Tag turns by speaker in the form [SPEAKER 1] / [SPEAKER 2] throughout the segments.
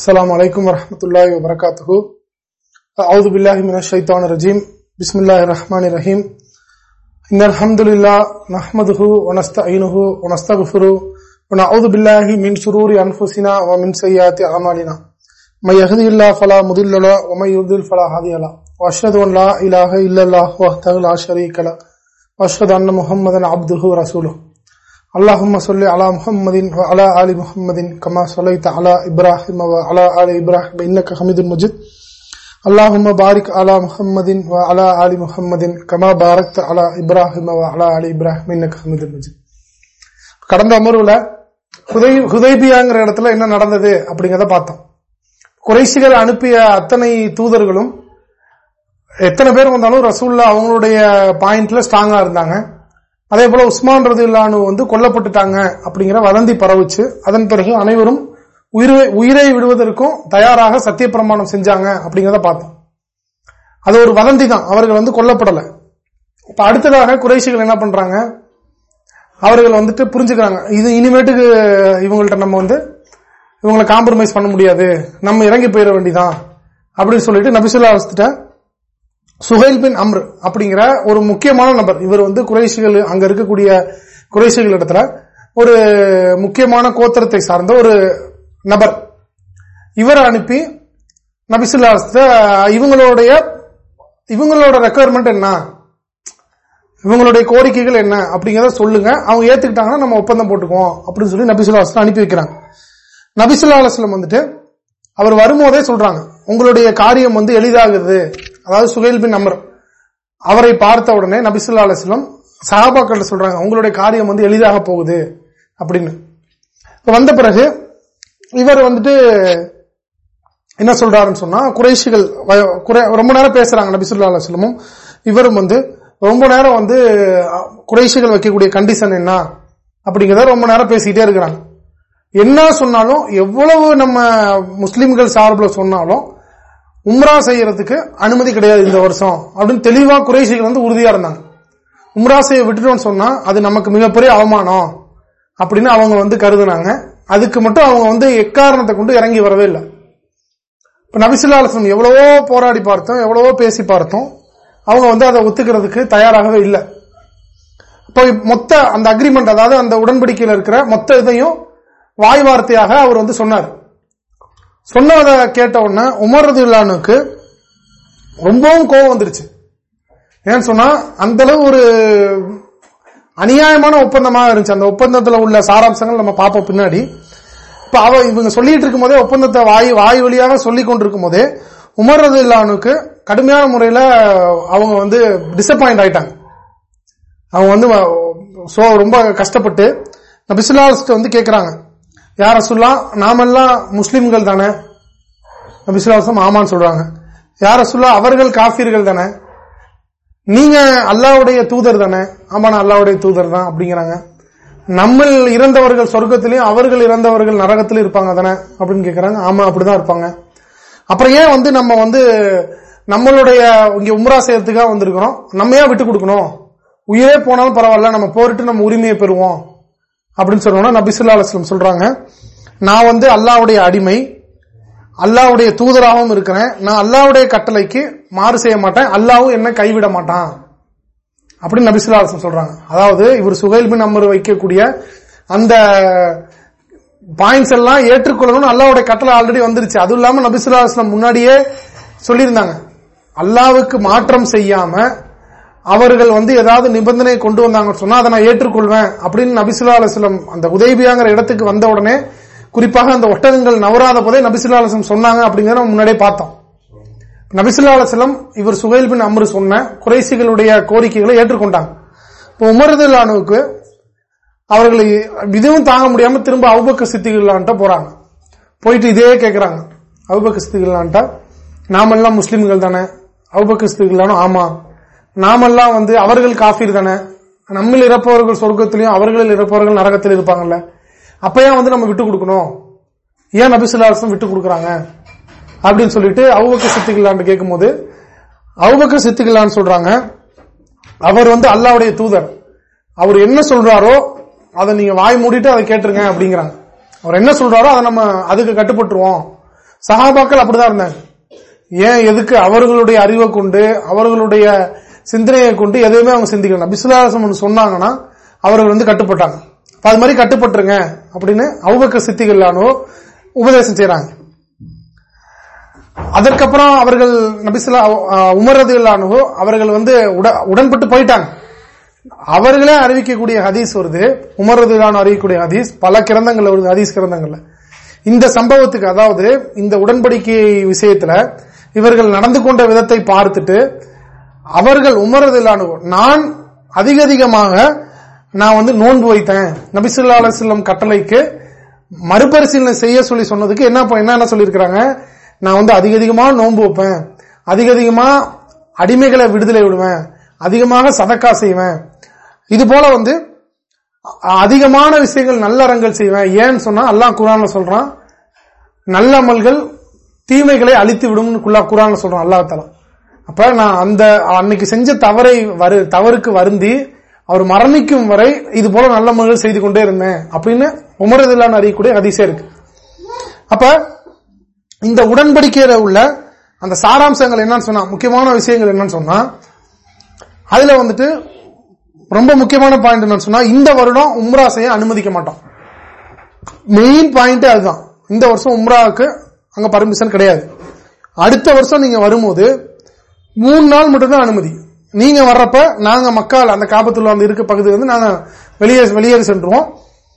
[SPEAKER 1] السلام عليكم ورحمة الله وبركاته. أعوذ بالله من الشيطان الرجيم. بسم الله الرحمن الرحيم. إن الحمد لله نحمده ونستعينه ونستغفره ونعوذ بالله من شرور أنفسنا ومن سيئات أعمالنا. من يهدي الله فلا مضل له ومن يضلل فلا هادي له. وأشهد أن لا إله إلا الله وحده لا شريك له. وأشهد أن محمدا عبده ورسوله. اللهم صل على محمد وعلى آل محمد كما صليت على إبراهيم وعلى آل إبراهيم إنك حميد مجيد اللهم بارك على محمد وعلى آل محمد كما باركت على إبراهيم وعلى آل إبراهيم إنك حميد مجيد கடந்த அமர்வுல ஹுதை ஹுதைபியாங்கிற இடத்துல என்ன நடந்தது அப்படிங்கறத பார்த்தோம் குறைசிகள் அனுப்பிய அத்தனை தூதர்களும் எத்தனை பேர் வந்தாலும் ரசூல்லா அவங்களுடைய பாயிண்ட்ல ஸ்ட்ராங்கா இருந்தாங்க அதே போல உஸ்மான் ரது இல்லானு வந்து கொல்லப்பட்டுட்டாங்க அப்படிங்கிற வதந்தி பரவுச்சு. அதன் பிறகு அனைவரும் உயிரை உயிரை விடுவதற்கும் தயாராக சத்திய பிரமாணம் செஞ்சாங்க அப்படிங்கறத பார்த்தோம். அது ஒரு வதந்தி தான். அவர்கள் வந்து கொல்லப்படல. இப்ப அடுத்ததாக குறைசிகள் என்ன பண்றாங்க? அவர்கள் வந்துட்டு புரிஞ்சுக்கிறாங்க. இது இனிமேட்டுக்கு இவங்கள்ட்ட நம்ம வந்து இவங்களை காம்ப்ரமைஸ் பண்ண முடியாது. நம்ம இறங்கி போயிட வேண்டிதான். அப்படின்னு சொல்லிட்டு நபிசுல்லா வச்சுட்ட சுஹைல் பின் அம்ரு அப்படிங்கிற ஒரு முக்கியமான நபர். இவர் வந்து குறைசிகள் அங்க இருக்கக்கூடிய குறைசிகள் இடத்துல ஒரு முக்கியமான கோத்திரத்தை சார்ந்த ஒரு நபர். இவரை அனுப்பி நபிசுல்லா இவங்களுடைய இவங்களோட ரெக்குவயர்மெண்ட் என்ன? இவங்களுடைய கோரிக்கைகள் என்ன? அப்படிங்கறத சொல்லுங்க. அவங்க ஏத்துக்கிட்டாங்கன்னா நம்ம ஒப்பந்தம் போட்டுக்குவோம் அப்படின்னு சொல்லி நபிசுல்லா அனுப்பி வைக்கிறாங்க. நபிசுல்லா அலுவலம் வந்துட்டு அவர் வரும்போதே சொல்றாங்க உங்களுடைய காரியம் வந்து எளிதாகுது. அதாவது சுகைல் பின் அமர் அவரை பார்த்த உடனே நபிசுல்லா அலிஸ்லம் சஹாபாக்கள் சொல்றாங்க உங்களுடைய காரியம் வந்து எளிதாக போகுது அப்படின்னு. வந்த பிறகு இவர் வந்துட்டு என்ன சொல்றாருன்னு சொன்னா குறைஷிகள் ரொம்ப நேரம் பேசுறாங்க நபிசுல்லா அலிஸ்லமும் இவரும் வந்து ரொம்ப நேரம் வந்து குறைஷிகள் வைக்கக்கூடிய கண்டிஷன் என்ன அப்படிங்கறத ரொம்ப நேரம் பேசிக்கிட்டே இருக்கிறாங்க. என்ன சொன்னாலும் எவ்வளவு நம்ம முஸ்லிம்கள் சார்பில் சொன்னாலும் உம்ரா செய்யறதுக்கு அனுமதி கிடையாது இந்த வருஷம். அப்படின்னு தெளிவா குறைசிகள் வந்து உறுதியா இருந்தாங்க. உம்ரா செய்ய விட்டுட்டோம்னு சொன்னா அது நமக்கு மிகப்பெரிய அவமானம் அப்படின்னு அவங்க வந்து கருதுனாங்க. அதுக்கு மட்டும் அவங்க வந்து எக்காரணத்தை கொண்டு இறங்கி வரவே இல்லை. இப்ப நபிசுல்லாசம் எவ்வளவோ போராடி பார்த்தோம் எவ்வளவோ பேசி பார்த்தோம். அவங்க வந்து அதை ஒத்துக்கிறதுக்கு தயாராகவே இல்லை. இப்போ மொத்த அந்த அக்ரிமெண்ட் அதாவது அந்த உடன்படிக்கையில் இருக்கிற மொத்த இதையும் வாய் வார்த்தையாக அவர் வந்து சொன்னார். சொன்னதை கேட்ட உடனே உமர்றது இல்லானுக்கு ரொம்பவும் கோபம் வந்துருச்சு. ஏன்னு சொன்னா அந்த அளவு ஒரு அநியாயமான ஒப்பந்தமாக இருந்துச்சு. அந்த ஒப்பந்தத்தில் உள்ள சாராம்சங்கள் நம்ம பார்ப்போம் பின்னாடி. இப்ப அவ இவங்க சொல்லிட்டு இருக்கும் போதே ஒப்பந்தத்தை வாய் வாய் வழியாக சொல்லி கொண்டிருக்கும் போதே உமர் ரது இல்லானுக்கு கடுமையான முறையில் அவங்க வந்து டிசப்பாயிண்ட் ஆயிட்டாங்க. அவங்க வந்து ரொம்ப கஷ்டப்பட்டு நபிசுல்லாஸ்ட் வந்து கேட்குறாங்க யார சொல்லா நாமெல்லாம் முஸ்லிம்கள் தானே? நபிசுல்லாசம் ஆமான்னு சொல்றாங்க. யார சொல்லா அவர்கள் காஃபிர்கள் தானே? நீங்க அல்லாவுடைய தூதர் தானே? ஆமா நான் அல்லாவுடைய தூதர் தான் அப்படிங்கிறாங்க. நம்ம இறந்தவர்கள் சொர்க்கத்திலையும் அவர்கள் இறந்தவர்கள் நரகத்திலும் இருப்பாங்க தானே? அப்படின்னு கேட்கறாங்க ஆமா அப்படிதான் இருப்பாங்க. அப்புறம் ஏன் வந்து நம்ம வந்து நம்மளுடைய இங்க உம்ரா செய்யறதுக்காக வந்திருக்கிறோம்? நம்ம ஏன் விட்டு கொடுக்கணும்? உயிரே போனாலும் பரவாயில்ல நம்ம போரிட்டு நம்ம உரிமையை பெறுவோம். அப்படின்னு சொன்னோம்னா நபிசுல்லா அலுவலம் சொல்றாங்க. நான் வந்து அல்லாவுடைய அடிமை. அல்லாவுடைய தூதராகவும் இருக்கிறேன். நான் அல்லாவுடைய கட்டளைக்கு மாறு செய்ய மாட்டேன். அல்லாவும் என்ன கைவிட மாட்டான். அப்படின்னு நபிசுல்லா அலுவலம் சொல்றாங்க. அதாவது இவர் சுகைல் பின் அமர் வைக்கக்கூடிய அந்த பாயிண்ட்ஸ் எல்லாம் ஏற்றுக்கொள்ளணும்னு அல்லாவுடைய கட்டளை ஆல்ரெடி வந்துருச்சு. அதுவும் இல்லாம நபிசுல்லா அலுவலம் முன்னாடியே சொல்லியிருந்தாங்க. அல்லாவுக்கு மாற்றம் செய்யாம அவர்கள் வந்து ஏதாவது நிபந்தனை கொண்டு வந்தாங்க சொன்னா அதை நான் ஏற்றுக்கொள்வேன் அப்படின்னு நபிசுல்லா அந்த உதயபியாங்கிற இடத்துக்கு வந்த உடனே குறிப்பாக அந்த ஒட்டகங்கள் நவராத போதே நபிசுல்லா சொன்னாங்க அப்படிங்கறத முன்னாடியே பார்த்தோம். நபிசுல்லா இவர் சுகைல் பின் அம்ரு சொன்ன குறைசிகளுடைய கோரிக்கைகளை ஏற்றுக்கொண்டாங்க. இப்போ உமரதுல்லானுக்கு அவர்களை இதுவும் தாங்க முடியாம திரும்ப அவுபக்க சித்திகளான்ட்ட போறாங்க. போயிட்டு இதே கேட்கிறாங்க அவுபக்க சித்திகளான்ட்டா நாமெல்லாம் முஸ்லீம்கள் தானே அவுபக்க சித்திகளானும் ஆமா. நாமெல்லாம் வந்து அவர்கள் காஃபீர் தானே? நம்மில் இறப்பவர்கள் சொர்க்கத்திலையும் அவர்களில் இறப்பவர்கள் நரகத்தில் இருப்பாங்கல்ல. அப்பயே வந்து நம்ம விட்டு கொடுக்கணும். ஏன் நபிசுல்லாசம் விட்டு கொடுக்கறாங்க? அப்படின்னு சொல்லிட்டு அவுபக்க சித்திகளான்னு கேட்கும் போது அவுபக்க சித்திகளான்னு சொல்றாங்க அவர் வந்து அல்லாவுடைய தூதர். அவர் என்ன சொல்றாரோ அதை நீங்க வாய் மூடிட்டு அதை கேட்டுருங்க அப்படிங்கிறாங்க. அவர் என்ன சொல்றாரோ அதை நம்ம அதுக்கு கட்டுப்பட்டுருவோம். சகாபாக்கள் அப்படிதான் இருந்தாங்க. ஏன் எதுக்கு அவர்களுடைய அறிவை கொண்டு அவர்களுடைய சிந்தனையை கொண்டு எதையுமே அவங்க சிந்திக்கணும் ஒன்று சொன்னாங்கன்னா அவர்கள் வந்து கட்டுப்பட்டாங்க. அது மாதிரி கட்டுப்பட்டுருங்க அப்படின்னு அவுபக்க சித்திகளானோ உபதேசம் செய்யறாங்க அதற்கப்புறம் அவர்கள் நபிசுலா உமரதுகளானோ அவர்கள் வந்து உடன்பட்டு போயிட்டாங்க. அவர்களே அறிவிக்கக்கூடிய ஹதீஸ் வருது. உமரதுலான அறிவிக்கக்கூடிய ஹதீஸ். பல கிரந்தங்கள் வருது ஹதீஸ் கிரந்தங்கள்ல. இந்த சம்பவத்துக்கு அதாவது இந்த உடன்படிக்கை விஷயத்துல இவர்கள் நடந்து கொண்ட விதத்தை பார்த்துட்டு அவர்கள் உமரதில்லானு நான் அதிக அதிகமாக நான் வந்து நோன்பு வைத்தேன். நபிசுல்லா அலுவலம் கட்டளைக்கு மறுபரிசீலனை செய்ய சொல்லி சொன்னதுக்கு என்ன என்ன சொல்லியிருக்கிறாங்க? நான் வந்து அதிக அதிகமாக நோன்பு வைப்பேன். அதிக அதிகமாக அடிமைகளை விடுதலை விடுவேன். அதிகமாக சதக்கா செய்வேன். இது போல வந்து அதிகமான விஷயங்கள் நல்லறங்கள் செய்வேன். ஏன்னு சொன்னா அல்லாஹ் குரான்ல சொல்றான் நல்ல அமல்கள் தீமைகளை அழித்து விடும் குரான்ல சொல்றான் அல்லாஹ் தலா அப்ப நான் அந்த அன்னைக்கு செஞ்ச தவறை தவறுக்கு வருந்தி அவர் மரணிக்கும் வரை இது போல நல்ல மகள் செய்து கொண்டே இருந்தேன் அப்படின்னு உமரதில்லான்னு அறியக்கூடிய அதிசயம் இருக்கு. அப்ப இந்த உடன்படிக்கையில உள்ள அந்த சாராம்சங்கள் என்னன்னு சொன்னா முக்கியமான விஷயங்கள் என்னன்னு சொன்னா அதுல வந்துட்டு ரொம்ப முக்கியமான பாயிண்ட் என்னன்னு சொன்னா இந்த வருடம் உம்ரா செய்ய அனுமதிக்க மாட்டோம். மெயின் பாயிண்ட் அதுதான். இந்த வருஷம் உம்ராவுக்கு அங்க பர்மிஷன் கிடையாது. அடுத்த வருஷம் நீங்க வரும்போது மூணு நாள் மட்டும்தான் அனுமதி. நீங்க வர்றப்ப நாங்க மக்கள் அந்த காபத்துல வந்து இருக்க பகுதி வந்து நாங்க வெளியே வெளியேறி சென்றுவோம்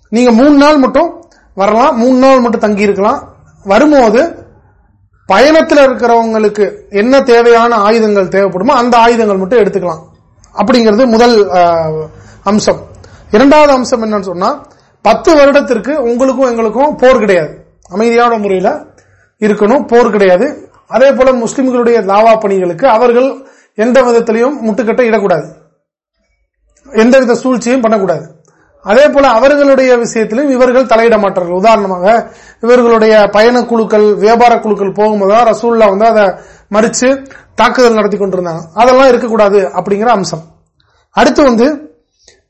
[SPEAKER 1] நீங்க மூணு நாள் மட்டும் வரலாம். மூணு நாள் மட்டும் தங்கி இருக்கலாம். வரும்போது பயணத்தில் இருக்கிறவங்களுக்கு என்ன தேவையான ஆயுதங்கள் தேவைப்படுமோ அந்த ஆயுதங்கள் மட்டும் எடுத்துக்கலாம். அப்படிங்கிறது முதல் அம்சம். இரண்டாவது அம்சம் என்னன்னு சொன்னா பத்து வருடத்திற்கு உங்களுக்கும் எங்களுக்கும் போர் கிடையாது. அமைதியான முறையில் இருக்கணும். போர் கிடையாது. அதே போல முஸ்லிம்களுடைய தாவா பணிகளுக்கு அவர்கள் எந்த விதத்திலையும் முட்டுக்கட்ட இடக்கூடாது. எந்தவித சூழ்ச்சியும் பண்ணக்கூடாது. அதே போல அவர்களுடைய விஷயத்திலும் இவர்கள் தலையிட மாட்டார்கள். உதாரணமாக இவர்களுடைய பயண குழுக்கள் வியாபார குழுக்கள் போகும்போது ரசூல்லா வந்து அதை மறித்து தாக்குதல் நடத்தி கொண்டிருந்தாங்க. அதெல்லாம் இருக்கக்கூடாது அப்படிங்கிற அம்சம். அடுத்து வந்து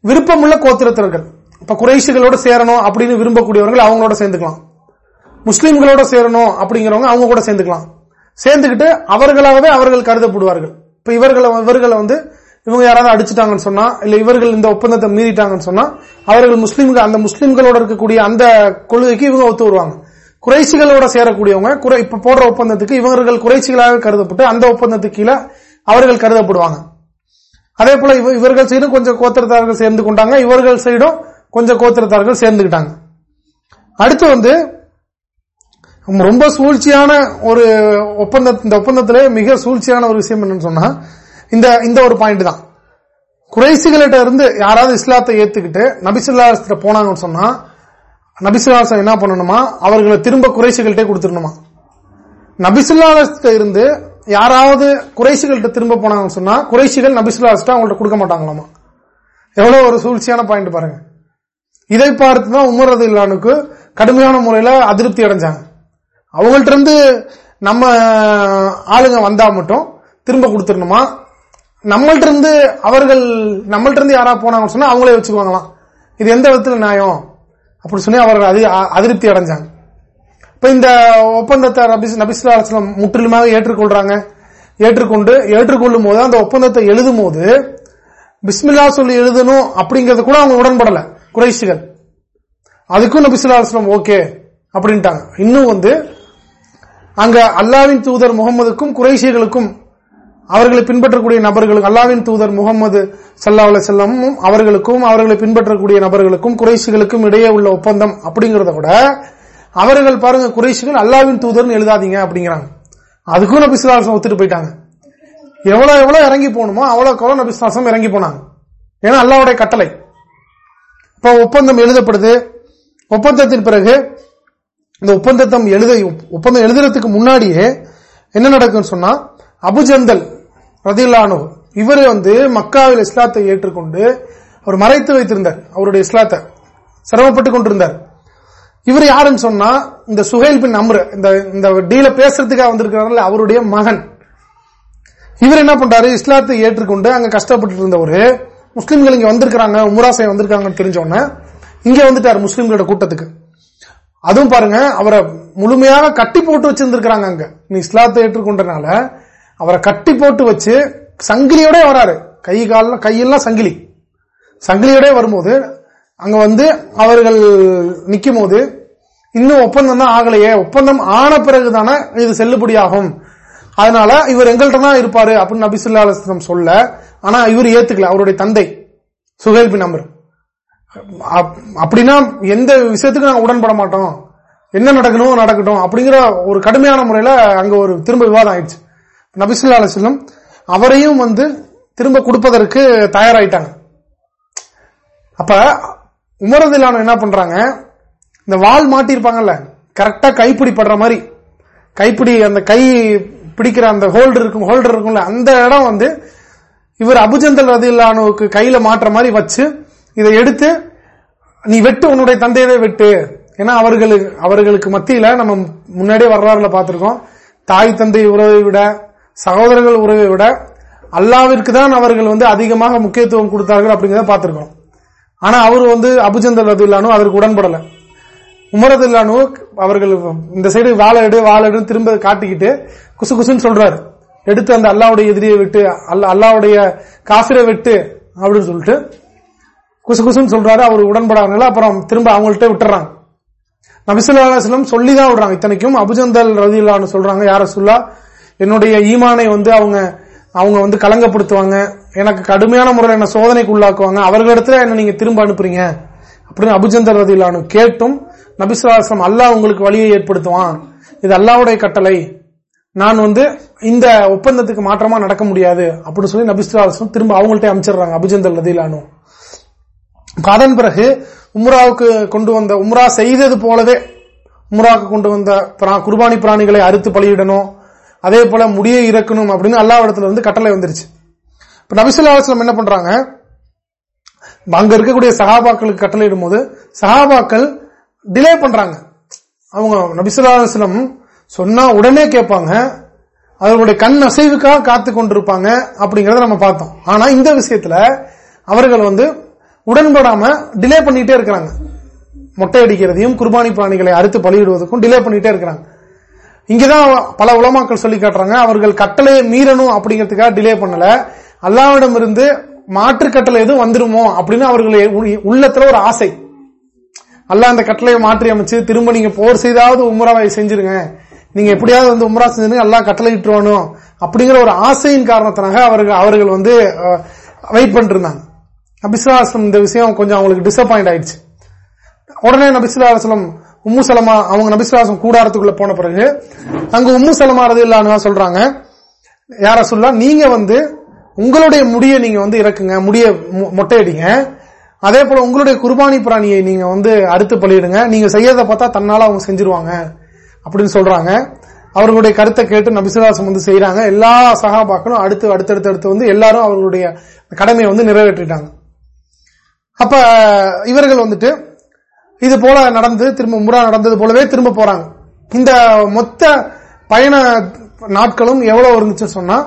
[SPEAKER 1] விருப்பமுள்ள கோத்திரத்தினர்கள். இப்ப குறைசிகளோட சேரணும் அப்படின்னு விரும்பக்கூடியவர்கள் அவங்களோட சேர்ந்துக்கலாம். முஸ்லீம்களோட சேரணும் அப்படிங்கிறவங்க அவங்க கூட சேர்ந்துக்கலாம். சேர்ந்துக்கிட்டு அவர்களாகவே அவர்கள் கருதப்படுவார்கள். இப்ப இவர்களை இவர்களை வந்து இவங்க யாராவது அடிச்சுட்டாங்கன்னு சொன்னா இல்ல இவர்கள் இந்த ஒப்பந்தத்தை மீறிட்டாங்கன்னு சொன்னா அவர்கள் முஸ்லீம்கள் அந்த முஸ்லீம்களோட இருக்கக்கூடிய அந்த கொள்கைக்கு இவங்க ஒத்து வருவாங்க. குறைசிகளோட சேரக்கூடியவங்க குறை இப்ப போடுற ஒப்பந்தத்துக்கு இவர்கள் குறைச்சிகளாக கருதப்பட்டு அந்த ஒப்பந்தத்துக்கு கீழே அவர்கள் கருதப்படுவாங்க. அதே போல இவர்கள் சைடும் கொஞ்சம் கோத்திரத்தார்கள் சேர்ந்து கொண்டாங்க இவர்கள் சைடும் கொஞ்சம் கோத்திரத்தார்கள் சேர்ந்துகிட்டாங்க. அடுத்து வந்து ரொம்ப சூழ்ச்சியான ஒரு ஒப்பந்த இந்த ஒப்பந்தத்திலே மிக சூழ்ச்சியான ஒரு விஷயம் என்னன்னு சொன்னா இந்த இந்த ஒரு பாயிண்ட் தான். குறைசிகளிட்ட இருந்து யாராவது இஸ்லாத்தை ஏத்துக்கிட்டு நபிசுல்லாசத்துல போனாங்கன்னு சொன்னா நபிசுல்லாசம் என்ன பண்ணணுமா? அவர்களை திரும்ப குறைசிகள்கிட்ட கொடுத்துடணுமா? நபிசுல்லாசத்துல இருந்து யாராவது குறைசிகள்கிட்ட திரும்ப போனாங்கன்னு சொன்னா குறைசிகள் நபிசுல்லாஸ்ட்ட அவங்கள்ட்ட கொடுக்க மாட்டாங்களாமா? எவ்வளவு ஒரு சூழ்ச்சியான பாயிண்ட் பாருங்க. இதை பார்த்துதான் உமரது இல்லானுக்கு கடுமையான முறையில அதிருப்தி அடைஞ்சாங்க. அவங்கள்ட்ட இருந்து நம்ம ஆளுங்க வந்தா மட்டும் திரும்ப கொடுத்துடணுமா? நம்மள்ட்ட இருந்து அவர்கள் நம்மள்ட்ட இருந்து யாரா போனாங்கன்னு சொன்னா அவங்களே வச்சுக்குவாங்களாம். இது எந்த விதத்துல நியாயம்? அப்படி சொல்லி அவர்கள் அதிருப்தி அடைஞ்சாங்க. இப்ப இந்த ஒப்பந்தத்தை நபிசுல்லா முற்றிலுமாக ஏற்றுக்கொள்றாங்க. ஏற்றுக்கொண்டு ஏற்றுக்கொள்ளும் போது அந்த ஒப்பந்தத்தை எழுதும் போது பிஸ்மில்லா சொல்லி எழுதணும் அப்படிங்கறது கூட அவங்க உடன்படல குறைசிகள் அதுக்கும் நபிசுல்லா ஓகே அப்படின்ட்டாங்க. இன்னும் வந்து அங்க அல்லாவின் தூதர் முகமதுக்கும் குறைசியர்களுக்கும் அவர்களை பின்பற்றக்கூடிய நபர்களுக்கும் அல்லாவின் தூதர் முகமது சல்லா செல்லமும் அவர்களுக்கும் அவர்களை பின்பற்றக்கூடிய நபர்களுக்கும் குறைசிகளுக்கும் இடையே உள்ள ஒப்பந்தம் அப்படிங்கறத விட அவர்கள் பாருங்க குறைசிகள் அல்லாவின் தூதர்னு எழுதாதீங்க அப்படிங்கிறாங்க. அதுக்கும் நபிசுலாசம் ஒத்துட்டு போயிட்டாங்க. எவ்வளவு எவ்வளவு இறங்கி போகணுமோ அவ்வளவு எவ்வளவு நபிசுலாசம் இறங்கி போனாங்க. ஏன்னா அல்லாவுடைய கட்டளை. இப்ப ஒப்பந்தம் எழுதப்படுது. ஒப்பந்தத்தின் பிறகு இந்த ஒப்பந்தத்தம் எழுத ஒப்பந்தம் எழுதுறதுக்கு முன்னாடியே என்ன நடக்கும் சொன்னா அபுஜந்தல் ரதில்லானு இவர் வந்து மக்காவில் இஸ்லாத்தை ஏற்றுக்கொண்டு அவர் மறைத்து வைத்திருந்தார். அவருடைய இஸ்லாத்தை சிரமப்பட்டுக் கொண்டிருந்தார். இவர் யாருன்னு சொன்னா இந்த சுஹேல் பின் அம்ரு இந்த இந்த டீல பேசுறதுக்காக வந்திருக்கிறார்கள் அவருடைய மகன். இவர் என்ன பண்றாரு? இஸ்லாத்தை ஏற்றுக்கொண்டு அங்க கஷ்டப்பட்டு இருந்தவர் முஸ்லீம்கள் இங்க வந்திருக்கிறாங்க உமராசை வந்திருக்காங்கன்னு தெரிஞ்சோன்னு இங்க வந்துட்டார் முஸ்லீம்களோட கூட்டத்துக்கு. அதுவும் பாருங்க அவரை முழுமையாக கட்டி போட்டு வச்சிருந்திருக்கிறாங்க அங்க. நீ இஸ்லாத்தை ஏற்றுக்கொண்டனால அவரை கட்டி போட்டு வச்சு சங்கிலியோட வராரு. கை கால கையெல்லாம் சங்கிலி. சங்கிலியோட வரும்போது அங்க வந்து அவர்கள் நிக்கும் போது இன்னும் ஒப்பந்தம் தான் ஆகலையே. ஒப்பந்தம் ஆன பிறகுதானே இது செல்லுபடியாகும் அதனால இவர் எங்கள்கிட்ட தான் இருப்பாரு அப்படின்னு நபிசுல்லா சொல்ல ஆனா இவர் ஏத்துக்கல. அவருடைய தந்தை சுஹேல் பின் அமர். அப்படின்னா எந்த விஷயத்துக்கும் நாங்க உடன்பட மாட்டோம். என்ன நடக்கணும் நடக்கட்டும் அப்படிங்கிற ஒரு கடுமையான முறையில அங்க ஒரு திரும்ப விவாதம் ஆயிடுச்சு. நபிசுல்லா அலிஸ்லம் அவரையும் வந்து திரும்ப கொடுப்பதற்கு தயாராயிட்டாங்க. அப்ப உமரதிலான என்ன பண்றாங்க? இந்த வால் மாட்டிருப்பாங்கல்ல கரெக்டா கைப்பிடி படுற மாதிரி கைப்பிடி அந்த கை பிடிக்கிற அந்த ஹோல்டர் இருக்கும் ஹோல்டர் இருக்கும்ல அந்த இடம் வந்து இவர் அபுஜந்தல் ரதில்லானுக்கு கையில மாற்ற மாதிரி வச்சு இதை எடுத்து நீ வெட்டு உன்னுடைய தந்தையவே வெட்டு. ஏன்னா அவர்களுக்கு அவர்களுக்கு மத்தியில நம்ம முன்னாடியே வரலாறுல பார்த்திருக்கோம். தாய் தந்தை உறவை விட சகோதரர்கள் உறவை விட அல்லாவிற்கு தான் அவர்கள் வந்து அதிகமாக முக்கியத்துவம் கொடுத்தார்கள் அப்படிங்கிறத பார்த்திருக்கோம். ஆனா அவர் வந்து அபுஜந்தர் ரதில்லானு அதற்கு உடன்படல. உமரதில்லானு அவர்கள் இந்த சைடு வாழ எடு வாழ எடுன்னு திரும்ப காட்டிக்கிட்டு குசு குசுன்னு சொல்றாரு. எடுத்து அந்த அல்லாவுடைய எதிரியை விட்டு அல்லாவுடைய காஃபிரை விட்டு அப்படின்னு சொல்லிட்டு குசு குசுன்னு சொல்றாரு அவர் உடன்படாதனால அப்புறம் திரும்ப அவங்கள்ட்ட விட்டுறாங்க. நபிசுல்லாஸ்லம் சொல்லிதான் விடுறாங்க இத்தனைக்கும் அபுஜந்தல் ரதிலான்னு சொல்றாங்க யார சொல்லா என்னுடைய ஈமானை வந்து அவங்க அவங்க வந்து கலங்கப்படுத்துவாங்க எனக்கு கடுமையான முறையில் என்ன சோதனைக்கு உள்ளாக்குவாங்க அவர்களிடத்துல என்ன நீங்க திரும்ப அனுப்புறீங்க. அப்படின்னு அபுஜந்தர் ரதிலானு கேட்டும் நபிசுல்லாஸ்லம் அல்லாஹ் உங்களுக்கு வழியை ஏற்படுத்துவான் இது அல்லாவுடைய கட்டளை நான் வந்து இந்த ஒப்பந்தத்துக்கு மாற்றமா நடக்க முடியாது அப்படின்னு சொல்லி நபிசுல்லாஸ்லம் திரும்ப அவங்கள்ட்ட அமைச்சிடுறாங்க அபுஜந்தர் ரதிலானு அதன் பிறகு உம்ராவுக்கு கொண்டு வந்த உம்ரா செய்தது போலவே உம்ராவுக்கு கொண்டு வந்த குர்பானி பிராணிகளை அறுத்து பலியிடணும் அதே போல முடியை இறக்கணும் அப்படின்னு அல்லாவிடத்துல இருந்து கட்டளை வந்துருச்சு. இப்ப நபிசுல்லாஸ்லம் என்ன பண்றாங்க? அங்க இருக்கக்கூடிய சகாபாக்களுக்கு கட்டளையிடும் போது சகாபாக்கள் டிலே பண்றாங்க. அவங்க நபிசுல்லாஸ்லம் சொன்னா உடனே கேட்பாங்க அவர்களுடைய கண் அசைவுக்காக காத்து கொண்டிருப்பாங்க அப்படிங்கறத நம்ம பார்த்தோம். ஆனா இந்த விஷயத்துல அவர்கள் வந்து உடன்படாம டிலே பண்ணிட்டே இருக்கிறாங்க. மொட்டை அடிக்கிறதையும் குர்பானி பிராணிகளை அறுத்து பலியிடுவதற்கும் டிலே பண்ணிட்டே இருக்கிறாங்க. இங்கதான் பல உலமாக்கள் சொல்லி காட்டுறாங்க அவர்கள் கட்டளையை மீறணும் அப்படிங்கிறதுக்காக டிலே பண்ணல. அல்லாவிடம் இருந்து மாற்று கட்டளை எதுவும் வந்துருமோ அப்படின்னு அவர்கள் உள்ளத்துல ஒரு ஆசை. அல்ல அந்த கட்டளையை மாற்றி அமைச்சு திரும்ப நீங்க போர் செய்தாவது உம்ராவை செஞ்சிருங்க. நீங்க எப்படியாவது வந்து உம்ரா செஞ்சிருங்க எல்லாம் கட்டளை இட்டுருவானோ அப்படிங்கிற ஒரு ஆசையின் காரணத்தினாக அவர்கள் அவர்கள் வந்து வெயிட் பண்ணிருந்தாங்க இருந்தாங்க நபிசுலாசலம் இந்த விஷயம் கொஞ்சம் அவங்களுக்கு டிசப்பாயிண்ட் ஆயிடுச்சு. உடனே நபிசுலாசலம் உம்மு சலமா அவங்க நபிசுலாசம் கூடாரத்துக்குள்ள போன பிறகு அங்க உம்மு சலமா ரது இல்லான்னு சொல்றாங்க யார சொல்லா நீங்க வந்து உங்களுடைய முடிய நீங்க வந்து இறக்குங்க முடிய மொட்டையடிங்க. அதே போல உங்களுடைய குர்பானி பிராணியை நீங்க வந்து அடுத்து பலியிடுங்க. நீங்க செய்யறத பார்த்தா தன்னால அவங்க செஞ்சிருவாங்க. அப்படின்னு சொல்றாங்க. அவர்களுடைய கருத்தை கேட்டு நபிசுலாசம் வந்து செய்யறாங்க எல்லா சகாபாக்களும் அடுத்து அடுத்தடுத்து அடுத்து வந்து எல்லாரும் அவர்களுடைய கடமையை வந்து நிறைவேற்றிட்டாங்க. அப்ப இவர்கள் வந்துட்டு இது போல நடந்து திரும்ப முறா நடந்தது போலவே திரும்ப போறாங்க. இந்த மொத்த பயண நாட்களும் எவ்வளவு இருந்துச்சு சொன்னா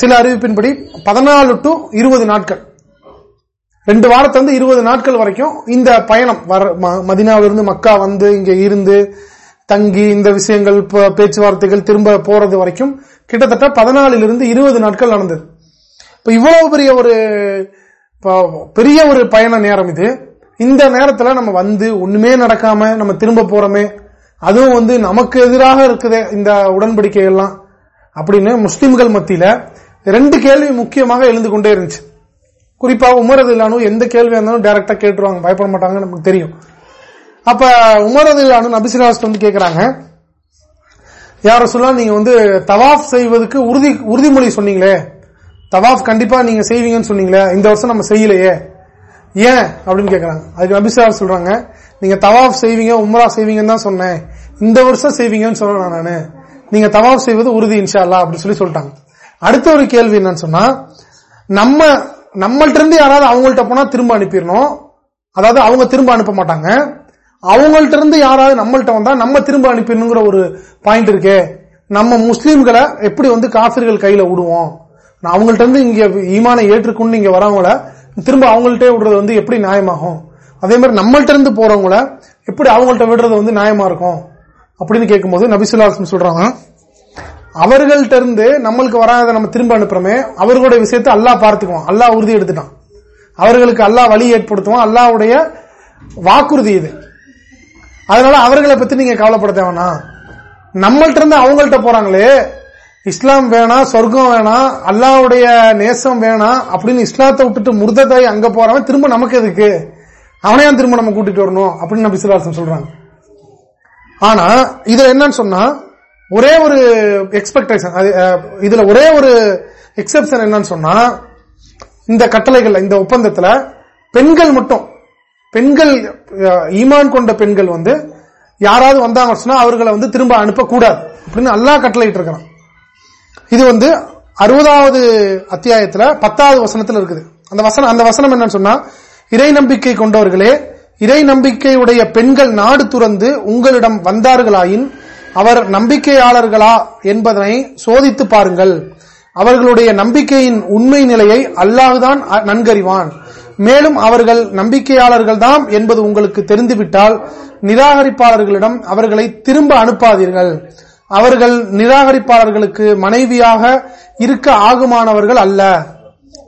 [SPEAKER 1] சில அறிவிப்பின்படி பதினாலு டு இருபது நாட்கள். ரெண்டு வாரத்துல இருந்து இருபது நாட்கள் வரைக்கும் இந்த பயணம் மதினாவிலிருந்து மக்கா வந்து இங்க இருந்து தங்கி இந்த விஷயங்கள் பேச்சுவார்த்தைகள் திரும்ப போறது வரைக்கும் கிட்டத்தட்ட பதினாலிலிருந்து இருபது நாட்கள் நடந்தது. இப்ப இவ்வளவு பெரிய ஒரு பெரிய ஒரு பயண நேரம் இது. இந்த நேரத்துல நம்ம வந்து ஒண்ணுமே நடக்காம நம்ம திரும்ப போறோமே. அதுவும் வந்து நமக்கு எதிராக இருக்குது இந்த உடன்படிக்கை எல்லாம். அப்படின்னு முஸ்லிம்கள் மத்தியில ரெண்டு கேள்வி முக்கியமாக எழுந்து கொண்டே இருந்துச்சு. குறிப்பா உமரது இல்லானு எந்த கேள்வியா இருந்தாலும் டைரக்டா கேட்டுருவாங்க. பயப்பட மாட்டாங்க நமக்கு தெரியும். அப்ப உமரது இல்லானு நபிசிலாஸ் வந்து கேக்குறாங்க. யார சொல்லலாம் நீங்க வந்து தவாஃப் செய்வதற்கு உறுதி உறுதிமொழி சொன்னீங்களே. தவாஃப் கண்டிப்பா நீங்க செய்வீங்கன்னு சொன்னீங்களே இந்த வருஷம் நம்ம செய்யலையே. ஏன்? அப்படின்னு கேக்குறாங்க. அதுக்கு நபிசார் சொல்றாங்க நீங்க தவாஃப் செய்வீங்க உம்ரா செய்வீங்கன்னு தான் சொன்னேன். இந்த வருஷம் செய்வீங்கன்னு சொல்றேன் நானு. நீங்க தவாஃப் செய்வது உறுதி இன்ஷா அல்லா அப்படின்னு சொல்லி சொல்லிட்டாங்க. அடுத்த ஒரு கேள்வி என்னன்னு சொன்னா நம்ம நம்மள்ட்ட இருந்து யாராவது அவங்கள்ட்ட போனா திரும்ப அனுப்பிடணும். அதாவது அவங்க திரும்ப அனுப்ப மாட்டாங்க. அவங்கள்ட்ட இருந்து யாராவது நம்மள்ட்ட வந்தா நம்ம திரும்ப அனுப்பிடணுங்கிற ஒரு பாயிண்ட் இருக்கு. நம்ம முஸ்லீம்களை எப்படி வந்து காபிர்கள் கையில விடுவோம்? அவங்கள்ட்ட இருந்து இங்க ஈமானை ஏற்றுக்கொண்டு இங்க வரவங்கள திரும்ப அவங்கள்ட்ட விடுறது வந்து எப்படி நியாயமாகும்? அதே மாதிரி நம்மள்ட்ட இருந்து போறவங்கள எப்படி அவங்கள்ட்ட விடுறது வந்து நியாயமா இருக்கும்? அப்படின்னு கேட்கும்போது நபிசுல்லாசம் சொல்றாங்க அவர்கள்ட்ட இருந்து நம்மளுக்கு வராத நம்ம திரும்ப அனுப்புறமே அவர்களுடைய விஷயத்தை அல்லாஹ் பார்த்துக்குவோம் அல்லாஹ் உறுதி எடுத்துட்டான். அவர்களுக்கு அல்லாஹ் வழி ஏற்படுத்துவோம் அல்லாவுடைய வாக்குறுதி இது. அதனால அவர்களை பத்தி நீங்க கவலைப்பட தேவைனா நம்மள்ட்ட இருந்து அவங்கள்ட்ட போறாங்களே இஸ்லாம் வேணாம் சொர்க்கம் வேணாம் அல்லாஹ்வுடைய நேசம் வேணாம் அப்படின்னு இஸ்லாத்தை விட்டுட்டு முர்ததாய் அங்க போறவன் திரும்ப நமக்கு எதுக்கு? அவனையும் திரும்ப நம்ம கூட்டிட்டு வரணும்? அப்படின்னு நபி சுல்லாசம் சொல்றாங்க. ஆனா இதுல என்னன்னு சொன்னா ஒரே ஒரு எக்ஸ்பெக்டேஷன் இதுல ஒரே ஒரு எக்ஸப்ஷன் என்னன்னு சொன்னா இந்த கட்டளைகள் இந்த ஒப்பந்தத்துல பெண்கள் மட்டும் பெண்கள் ஈமான் கொண்ட பெண்கள் வந்து யாராவது வந்தாங்க சொன்னா அவர்களை வந்து திரும்ப அனுப்பக்கூடாது அப்படின்னு அல்லாஹ் கட்டளையிட்டு இருக்கிறான் இது வந்து அறுபதாவது அத்தியாயத்துல பத்தாவது வசனத்துல இருக்குது. அந்த வசனம் அந்த வசனம் என்னன்னு சொன்னா இறை நம்பிக்கை கொண்டவர்களே இறை நம்பிக்கையுடைய பெண்கள் நாடு துறந்து உங்களிடம் வந்தார்களாயின் அவர் நம்பிக்கையாளர்களா என்பதனை சோதித்து பாருங்கள். அவர்களுடைய நம்பிக்கையின் உண்மை நிலையை அல்லாஹுதான் நன்கறிவான். மேலும் அவர்கள் நம்பிக்கையாளர்கள் தான் என்பது உங்களுக்கு தெரிந்துவிட்டால் நிராகரிப்பாளர்களிடம் அவர்களை திரும்ப அனுப்பாதீர்கள். அவர்கள் நிராகரிப்பாளர்களுக்கு மனைவியாக இருக்க ஆகுமானவர்கள் அல்ல.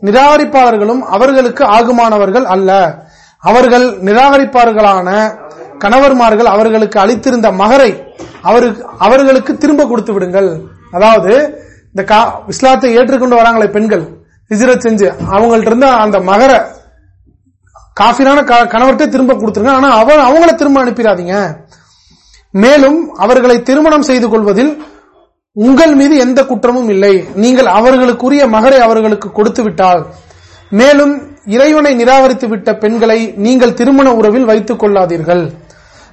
[SPEAKER 1] நிராகரிப்பாளர்களும் அவர்களுக்கு ஆகுமானவர்கள் அல்ல. அவர்கள் நிராகரிப்பார்களான கணவர்மார்கள் அவர்களுக்கு அளித்திருந்த மகரை அவருக்கு அவர்களுக்கு திரும்ப கொடுத்து விடுங்கள். அதாவது இந்த கா- இஸ்லாத்தை ஏற்றுக்கொண்டு வராங்களே பெண்கள் ஹிஜ்ரத் செஞ்சு அவங்கள்ட்ட இருந்த அந்த மகரை காஃபிரான க- கணவர்கிட்ட திரும்ப கொடுத்துருங்க. ஆனா அவர் அவங்கள திரும்ப அனுப்பிடாதீங்க. மேலும் அவர்களை திருமணம் செய்து கொள்வதில் உங்கள் மீது எந்த குற்றமும் இல்லை. நீங்கள் அவர்களுக்குரிய மகரை அவர்களுக்கு கொடுத்து விட்டால். மேலும் இறைவனை நிராகரித்து விட்ட பெண்களை நீங்கள் திருமண உறவில் வைத்துக் கொள்ளாதீர்கள்.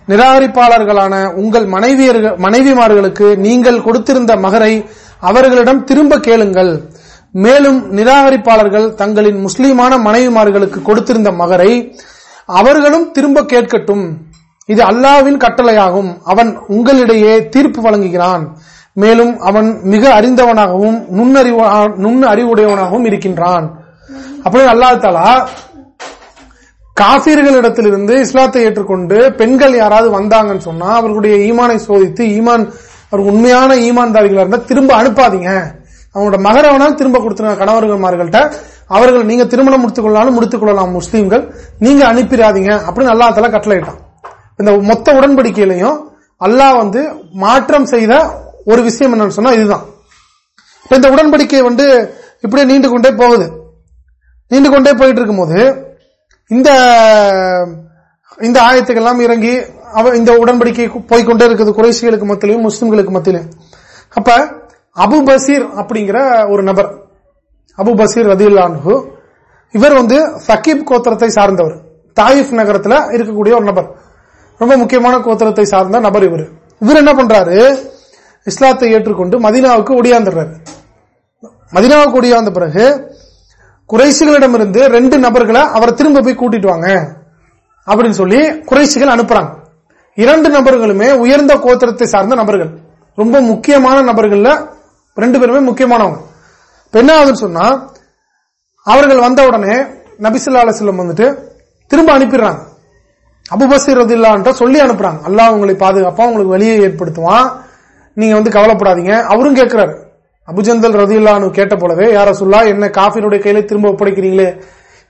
[SPEAKER 1] நிராகரிப்பாளர்களான உங்கள் மனைவியர்கள் மனைவிமார்களுக்கு நீங்கள் கொடுத்திருந்த மகரை அவர்களிடம் திரும்ப கேளுங்கள். மேலும் நிராகரிப்பாளர்கள் தங்களின் முஸ்லீமான மனைவிமார்களுக்கு கொடுத்திருந்த மகரை அவர்களும் திரும்ப கேட்கட்டும். இது அல்லாவின் கட்டளையாகும். அவன் உங்களிடையே தீர்ப்பு வழங்குகிறான். மேலும் அவன் மிக அறிந்தவனாகவும் நுண்ணறிவு நுண்ண அறிவுடையவனாகவும் இருக்கின்றான் அப்படின்னு அல்லாத்தாலா காபீர்களிடத்திலிருந்து இஸ்லாத்தை ஏற்றுக்கொண்டு பெண்கள் யாராவது வந்தாங்கன்னு சொன்னா அவர்களுடைய ஈமானை சோதித்து ஈமான் அவர் உண்மையான ஈமான்தாரிகளா இருந்தா திரும்ப அனுப்பாதீங்க. அவங்களோட மகரவனால் வேணாலும் திரும்ப கொடுத்துருங்க கணவர்கள்மார்கள்ட்ட. அவர்கள் நீங்க திருமணம் முடித்துக் கொள்ளலாம் முடித்துக் கொள்ளலாம் முஸ்லீம்கள். நீங்க அனுப்பிடாதீங்க அப்படின்னு அல்லா தலா கட்டளையிட்டான். இந்த மொத்த உடன்படிக்கையிலையும் அல்லாஹ் வந்து மாற்றம் செய்த ஒரு விஷயம் என்னன்னு சொன்னா இதுதான். இப்ப இந்த உடன்படிக்கை வந்து இப்படியே நீண்டு கொண்டே போகுது. நீண்டு கொண்டே போயிட்டு இருக்கும்போது இந்த இந்த ஆயத்துக்கெல்லாம் இறங்கி அவ இந்த உடன்படிக்கை போய்க்கொண்டே இருக்குது குறைசிகளுக்கு மத்தியிலையும் முஸ்லிம்களுக்கு மத்தியிலையும். அப்ப அபு பசீர் அப்படிங்கிற ஒரு நபர் அபு பசீர் ரதியுல்லான்ஹு இவர் வந்து சகீப் கோத்திரத்தை சார்ந்தவர். தாயிஃப் நகரத்தில் இருக்கக்கூடிய ஒரு நபர். ரொம்ப முக்கியமான கோத்திரத்தை சார்ந்த நபர் இவர். இவர் என்ன பண்றாரு? இஸ்லாத்தை ஏற்றுக்கொண்டு மதீனாவுக்கு ஒடியாந்துடுறாரு. மதீனாவுக்கு ஒடியாந்த பிறகு குறைசிகளிடமிருந்து ரெண்டு நபர்களை அவரை திரும்ப போய் கூட்டிட்டு வாங்க அப்படின்னு சொல்லி குறைசிகள் அனுப்புறாங்க. இரண்டு நபர்களுமே உயர்ந்த கோத்திரத்தை சார்ந்த நபர்கள். ரொம்ப முக்கியமான நபர்கள்ல ரெண்டு பேருமே முக்கியமானவங்க. இப்ப என்ன ஆகுதுன்னு சொன்னா அவர்கள் வந்த உடனே நபிசுல்லா அலுவலம் வந்துட்டு திரும்ப அனுப்பிடுறாங்க. அபுபசீர் ரதில்லான்ற சொல்லி அனுப்புறாங்க. அல்லாஹ் உங்களை பாதுகாப்பா உங்களுக்கு வெளியே ஏற்படுத்துவான். நீங்க வந்து கவலைப்படாதீங்க. அவரும் கேட்கிறாரு. அபுஜந்தல் ரதில்லான்னு கேட்ட போலவே யார சொல்லா என்ன காஃபினுடைய கையில திரும்ப ஒப்படைக்கிறீங்களே?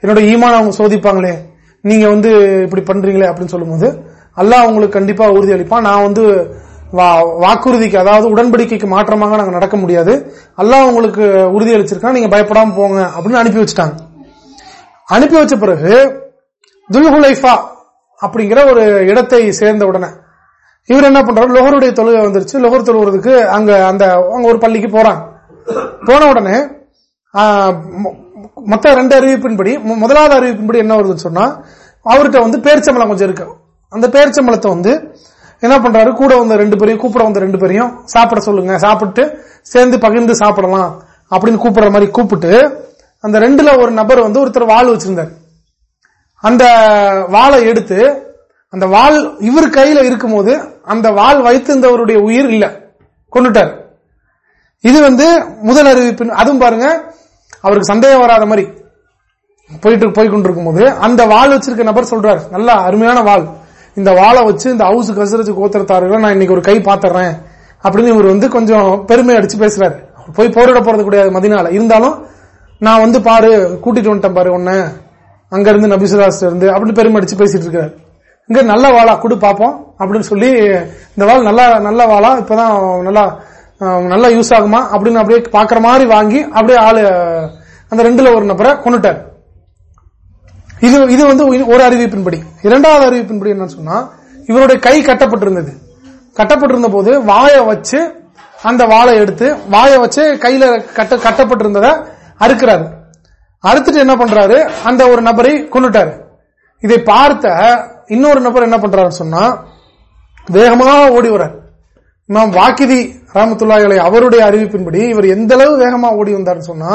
[SPEAKER 1] என்னோட ஈமான அவங்க சோதிப்பாங்களே? நீங்க வந்து இப்படி பண்றீங்களே? அப்படின்னு சொல்லும்போது அல்லாஹ் அவங்களுக்கு கண்டிப்பா உறுதி அளிப்பான். நான் வந்து வா- வாக்குறுதிக்கு அதாவது உடன்படிக்கைக்கு மாற்றமாக நாங்க நடக்க முடியாது. அல்லாஹ் உங்களுக்கு உறுதி அளிச்சிருக்கா நீங்க பயப்படாம போங்க. அப்படின்னு அனுப்பி வச்சுட்டாங்க. அனுப்பி வச்ச பிறகு துல்ஹுலைஃபா அப்படிங்கிற ஒரு இடத்தை சேர்ந்த உடனே இவர் என்ன பண்றாரு? லொஹருடைய தொழுகை வந்துருச்சு. லொஹர் தொழுகிறதுக்கு அங்க அந்த அவங்க ஒரு பள்ளிக்கு போறாங்க. போன உடனே மொத்த ரெண்டு அறிவிப்பின்படி முதலாவது அறிவிப்பின்படி என்ன வருதுன்னு சொன்னா அவர்கிட்ட வந்து பேரிச்சம்பளம் கொஞ்சம் இருக்கு. அந்த பேரிச்சம்பளத்தை வந்து என்ன பண்றாரு? கூட வந்த ரெண்டு பேரையும் கூப்பிட வந்த ரெண்டு பேரையும் சாப்பிட சொல்லுங்க சாப்பிட்டு சேர்ந்து பகிர்ந்து சாப்பிடலாம் அப்படின்னு கூப்பிடுற மாதிரி கூப்பிட்டு அந்த ரெண்டுல ஒரு நபர் வந்து ஒருத்தர் வாழ் வச்சிருந்தார். அந்த வாளை எடுத்து அந்த வாள் இவர் கையில இருக்கும்போது அந்த வாள் வைத்திருந்தவருடைய உயிர் இல்ல. கொண்டுட்டார் இது வந்து முதல் அறிவிப்பு அதுவும் பாருங்க அவருக்கு சந்தேகம் வராத மாதிரி. போயிட்டு போய் கொண்டிருக்கும் போது அந்த வாள் வச்சிருக்க நபர் சொல்றாரு நல்லா அருமையான வாள். இந்த வாழை வச்சு இந்த ஹவுஸ் கசரிச்சு கோத்திரத்தாருகளை நான் இன்னைக்கு ஒரு கை பாத்துறேன். அப்படின்னு இவர் வந்து கொஞ்சம் பெருமை அடிச்சு பேசுறாரு. போய் போரிட போறது கிடையாது மதினால. இருந்தாலும் நான் வந்து பாரு கூட்டிட்டு வந்துட்டேன் பாரு உன்ன. அங்க இருந்து நபிசுதாஸ் இருந்து அப்படின்னு பெருமடிச்சு பேசிட்டு இருக்காரு. இங்க நல்ல வாழா கொடு பாப்போம் அப்படின்னு சொல்லி இந்த வாழ் நல்ல நல்ல வாழா இப்பதான் நல்லா நல்லா யூஸ் ஆகுமா அப்படின்னு அப்படியே பாக்குற மாதிரி வாங்கி அப்படியே ஆளு அந்த ரெண்டுல ஒரு நபரை கொண்டுட்டார். இது இது வந்து ஒரு அறிவிப்பின்படி. இரண்டாவது அறிவிப்பின்படி என்னன்னு சொன்னா இவருடைய கை கட்டப்பட்டிருந்தது. கட்டப்பட்டிருந்த போது வாயை வச்சு அந்த வாழை எடுத்து வாயை வச்சு கையில கட்ட கட்டப்பட்டிருந்ததை அறுக்கிறாரு. அறுத்துட்டு என்ன பண்றாரு? அந்த ஒரு நபரை கொண்டுட்டாரு இதை பார்த்த இன்னொரு நபர் என்ன பண்றாரு சொன்னா வேகமாக ஓடி வரார் இமாம் வாக்கிதி ராமத்துல்லாஹலை அவருடைய அறிவிப்பின்படி இவர் எந்த அளவு வேகமா ஓடி வந்தார்னு சொன்னா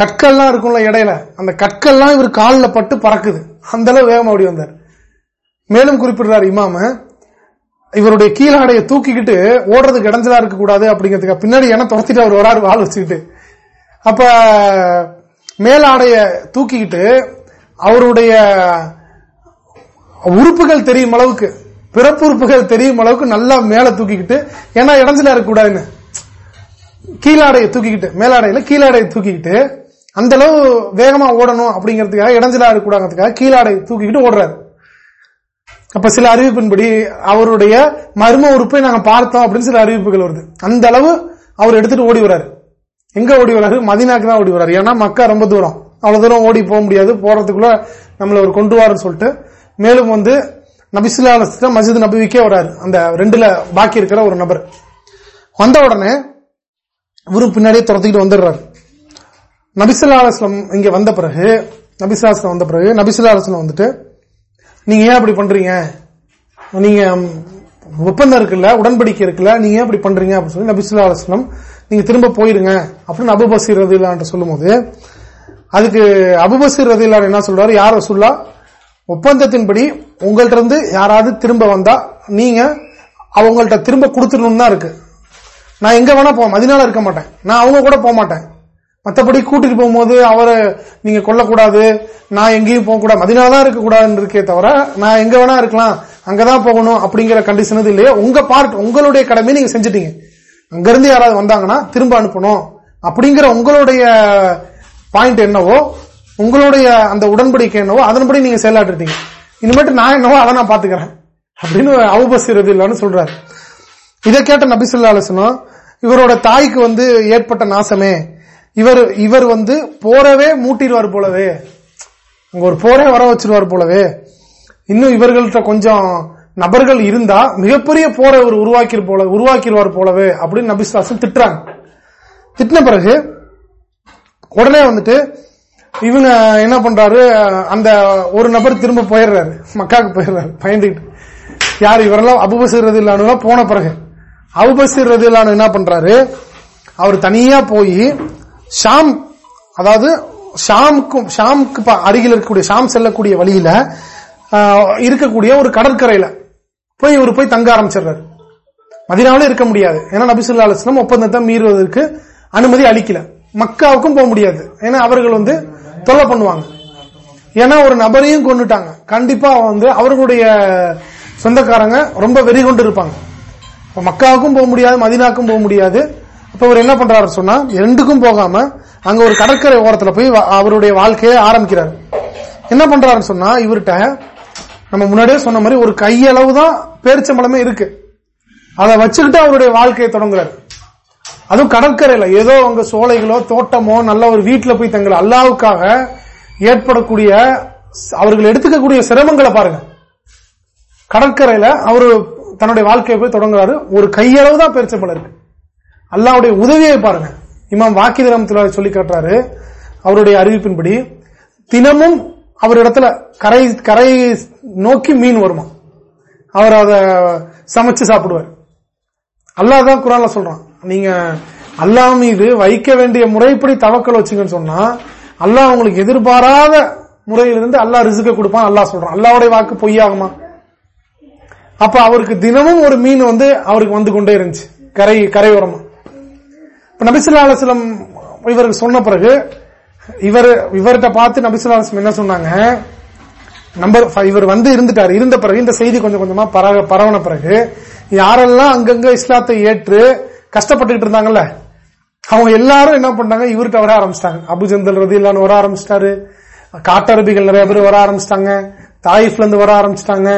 [SPEAKER 1] கற்கள்லாம் இருக்கும்ல இடையில. அந்த கற்கள்லாம் இவர் காலில் பட்டு பறக்குது. அந்த அளவு வேகமா ஓடி வந்தார். மேலும் குறிப்பிடுறார் இமாம இவருடைய கீழாடையை தூக்கிக்கிட்டு ஓடுறதுக்கு இடைஞ்சலா இருக்கக்கூடாது அப்படிங்கிறதுக்கு பின்னாடி என துரத்திட்டு அவர் வராரு வாழ் வச்சுக்கிட்டு. அப்ப மேலாடைய தூக்கிக்கிட்டு அவருடைய உறுப்புகள் தெரியும் அளவுக்கு பிறப்பு உறுப்புகள் தெரியும் அளவுக்கு நல்லா மேல தூக்கிக்கிட்டு ஏன்னா இடைஞ்சலா இருக்கக்கூடாதுன்னு கீழாடையை தூக்கிக்கிட்டு மேலாடையில கீழாடையை தூக்கிக்கிட்டு அந்த அளவு வேகமா ஓடணும் அப்படிங்கிறதுக்காக இடைஞ்சலா இருக்கக்கூடாதுக்காக கீழாடை தூக்கிக்கிட்டு ஓடுறாரு. அப்ப சில அறிவிப்பின்படி அவருடைய மர்ம உறுப்பை நாங்க பார்த்தோம் அப்படின்னு சில அறிவிப்புகள் வருது. அந்த அளவு அவர் எடுத்துட்டு ஓடி வர்றாரு. எங்க ஓடி வராரு மதினாக்கு தான் ஓடி வராரு ஏன்னா மக்கா ரொம்ப தூரம். அவ்வளவு தூரம் ஓடி போக முடியாது. போறதுக்குள்ள நம்மள ஒரு கொண்டு வாருன்னு சொல்லிட்டு மேலும் வந்து நபிசுல்லா மசித் நபிவிக்கே வராரு. அந்த ரெண்டுல பாக்கி இருக்கிற ஒரு நபர். வந்த உடனே இவரும் பின்னாடியே துரத்திக்கிட்டு வந்துடுறாரு. நபிசுல்லாஸ்லம் இங்க வந்த பிறகு நபிசுல்லா வந்த பிறகு நபிசுல்லாஸ்லம் வந்துட்டு நீங்க ஏன் அப்படி பண்றீங்க? நீங்க ஒப்பந்தம் இருக்குல்ல உடன்படிக்கை இருக்குல்ல நீங்க ஏன் அப்படி பண்றீங்க? அப்படின்னு சொல்லி நபிசுல்லாஸ்லம் நீங்க திரும்ப போயிருங்க அப்படின்னு அபுபசீர் ரதிலான் சொல்லும் போது அதுக்கு அபுபசீர் ரதிலான் என்ன சொல்றாரு? யார் ரசுல்லா ஒப்பந்தத்தின்படி உங்கள்ட்ட இருந்து யாராவது திரும்ப வந்தா நீங்க அவங்கள்ட்ட திரும்ப கொடுத்துடணும் தான் இருக்கு. நான் எங்க வேணா போவேன் மதினால இருக்க மாட்டேன். நான் அவங்க கூட போக மாட்டேன். மற்றபடி கூட்டிட்டு போகும்போது அவரை நீங்க கொல்லக்கூடாது நான் எங்கேயும் போகக்கூடாது மதினால தான் இருக்கக்கூடாதுன்னு இருக்கே தவிர நான் எங்க வேணா இருக்கலாம் அங்கதான் போகணும் அப்படிங்கிற கண்டிஷன் இல்லையா. உங்க பார்ட் உங்களுடைய கடமை நீங்க செஞ்சுட்டீங்க. அங்கிருந்து யாராவது வந்தாங்கன்னா திரும்ப அனுப்பணும். அப்படிங்கிற உங்களுடைய பாயிண்ட் என்னவோ உங்களுடைய அந்த உடன்படிக்கை என்னவோ அதன்படி நீங்க செயலாட்டுட்டீங்க இனிமேட்டு நான் என்னவோ அதை நான் பாத்துக்கிறேன் அப்படின்னு அவபசிறது இல்லைன்னு சொல்றாரு. இதை கேட்ட நபிசுல்லாசனம் இவரோட தாய்க்கு வந்து ஏற்பட்ட நாசமே. இவர் இவர் வந்து போறவே மூட்டிடுவார் போலவே. அங்க ஒரு போரே வர வச்சிருவார் போலவே. இன்னும் இவர்கள்ட்ட கொஞ்சம் நபர்கள் இருந்தா மிகப்பெரிய போரை அவர் உருவாக்கி போல உருவாக்கிடுவார் போலவே அப்படின்னு நபிசுலாசன் திட்டுறாங்க. திட்டின பிறகு உடனே வந்துட்டு இவங்க என்ன பண்றாரு அந்த ஒரு நபர் திரும்ப போயிடுறாரு. மக்காவுக்கு போயிடுறாரு. பயந்துகிட்டு. யார் இவரெல்லாம் அபுபசீர் ரதில்லானு போன பிறகு. அபுபசீர் ரதில்லானு என்ன பண்றாரு அவர் தனியா போய் ஷாம் அதாவது ஷாமுக்கும் ஷாமுக்கு அருகில் இருக்கக்கூடிய ஷாம் செல்லக்கூடிய வழியில இருக்கக்கூடிய ஒரு கடற்கரையில போய் இவர் போய் தங்க ஆரம்பிச்சிடுறாரு. மதினாவில இருக்க முடியாது. ஏன்னா நபிசுல்லா அலுவலம் ஒப்பந்தத்தை மீறுவதற்கு அனுமதி அளிக்கல. மக்காவுக்கும் போக முடியாது. ஏன்னா அவர்கள் வந்து தொல்லை பண்ணுவாங்க. ஏன்னா ஒரு நபரையும் கொண்டுட்டாங்க கண்டிப்பா வந்து அவர்களுடைய சொந்தக்காரங்க ரொம்ப வெறி கொண்டு இருப்பாங்க. மக்காவுக்கும் போக முடியாது மதினாக்கும் போக முடியாது. அப்ப அவர் என்ன பண்றாரு சொன்னா ரெண்டுக்கும் போகாம அங்க ஒரு கடற்கரை ஓரத்துல போய் அவருடைய வாழ்க்கையை ஆரம்பிக்கிறார். என்ன பண்றாருன்னு சொன்னா இவர்கிட்ட நம்ம முன்னாடியே சொன்ன மாதிரி ஒரு கையளவு தான் பேரிச்சம்பளமே இருக்கு. அதை வச்சுக்கிட்டு அவருடைய வாழ்க்கையை தொடங்குறாரு. அதுவும் கடற்கரையில. ஏதோ அவங்க சோலைகளோ தோட்டமோ நல்ல ஒரு வீட்டுல போய் தங்கள் அல்லாவுக்காக ஏற்படக்கூடிய அவர்கள் எடுத்துக்கக்கூடிய சிரமங்களை பாருங்க. கடற்கரையில அவரு தன்னுடைய வாழ்க்கையை போய் தொடங்குறாரு. ஒரு கையளவு தான் பேரிச்சம்பளம் இருக்கு. அல்லாவுடைய உதவியை பாருங்க. இமாம் வாக்கிதரம் சொல்லி காட்டுறாரு. அவருடைய அறிவிப்பின்படி தினமும் அவர் இடத்துல கரை கரை நோக்கி மீன் வருமா? அவர் அதை சமைச்சு சாப்பிடுவார். அல்லாதான் குரான்ல சொல்றான். நீங்க அல்லா மீது வைக்க வேண்டிய முறைப்படி தவக்கல் வச்சுங்கன்னு சொன்னா அல்லாஹ் உங்களுக்கு எதிர்பாராத முறையிலிருந்து அல்லாஹ் ரிசுக்க கொடுப்பான் அல்லாஹ் சொல்றான். அல்லாவுடைய வாக்கு பொய்யாகுமா? அப்ப அவருக்கு தினமும் ஒரு மீன் வந்து அவருக்கு வந்து கொண்டே இருந்துச்சு. கரை கரையோரமா இப்ப நபிசுல்லா அலுவலம் இவருக்கு சொன்ன பிறகு இவர் இவர்கிட்ட பார்த்து நபிசுல்லா என்ன சொன்னாங்க? நம்பர் இவர் வந்து இருந்துட்டார். இருந்த பிறகு இந்த செய்தி கொஞ்சம் கொஞ்சமா பரவன பிறகு யாரெல்லாம் அங்கங்க இஸ்லாத்தை ஏற்று கஷ்டப்பட்டு இருந்தாங்கல்ல அவங்க எல்லாரும் என்ன பண்ணாங்க இவர்கிட்ட வர ஆரம்பிச்சிட்டாங்க. அபுஜந்தல் ரதி இல்லான்னு வர ஆரம்பிச்சிட்டாரு. காட்டரபிகள் நிறைய பேர் வர ஆரம்பிச்சிட்டாங்க. தாயிஃப்ல இருந்து வர ஆரம்பிச்சிட்டாங்க.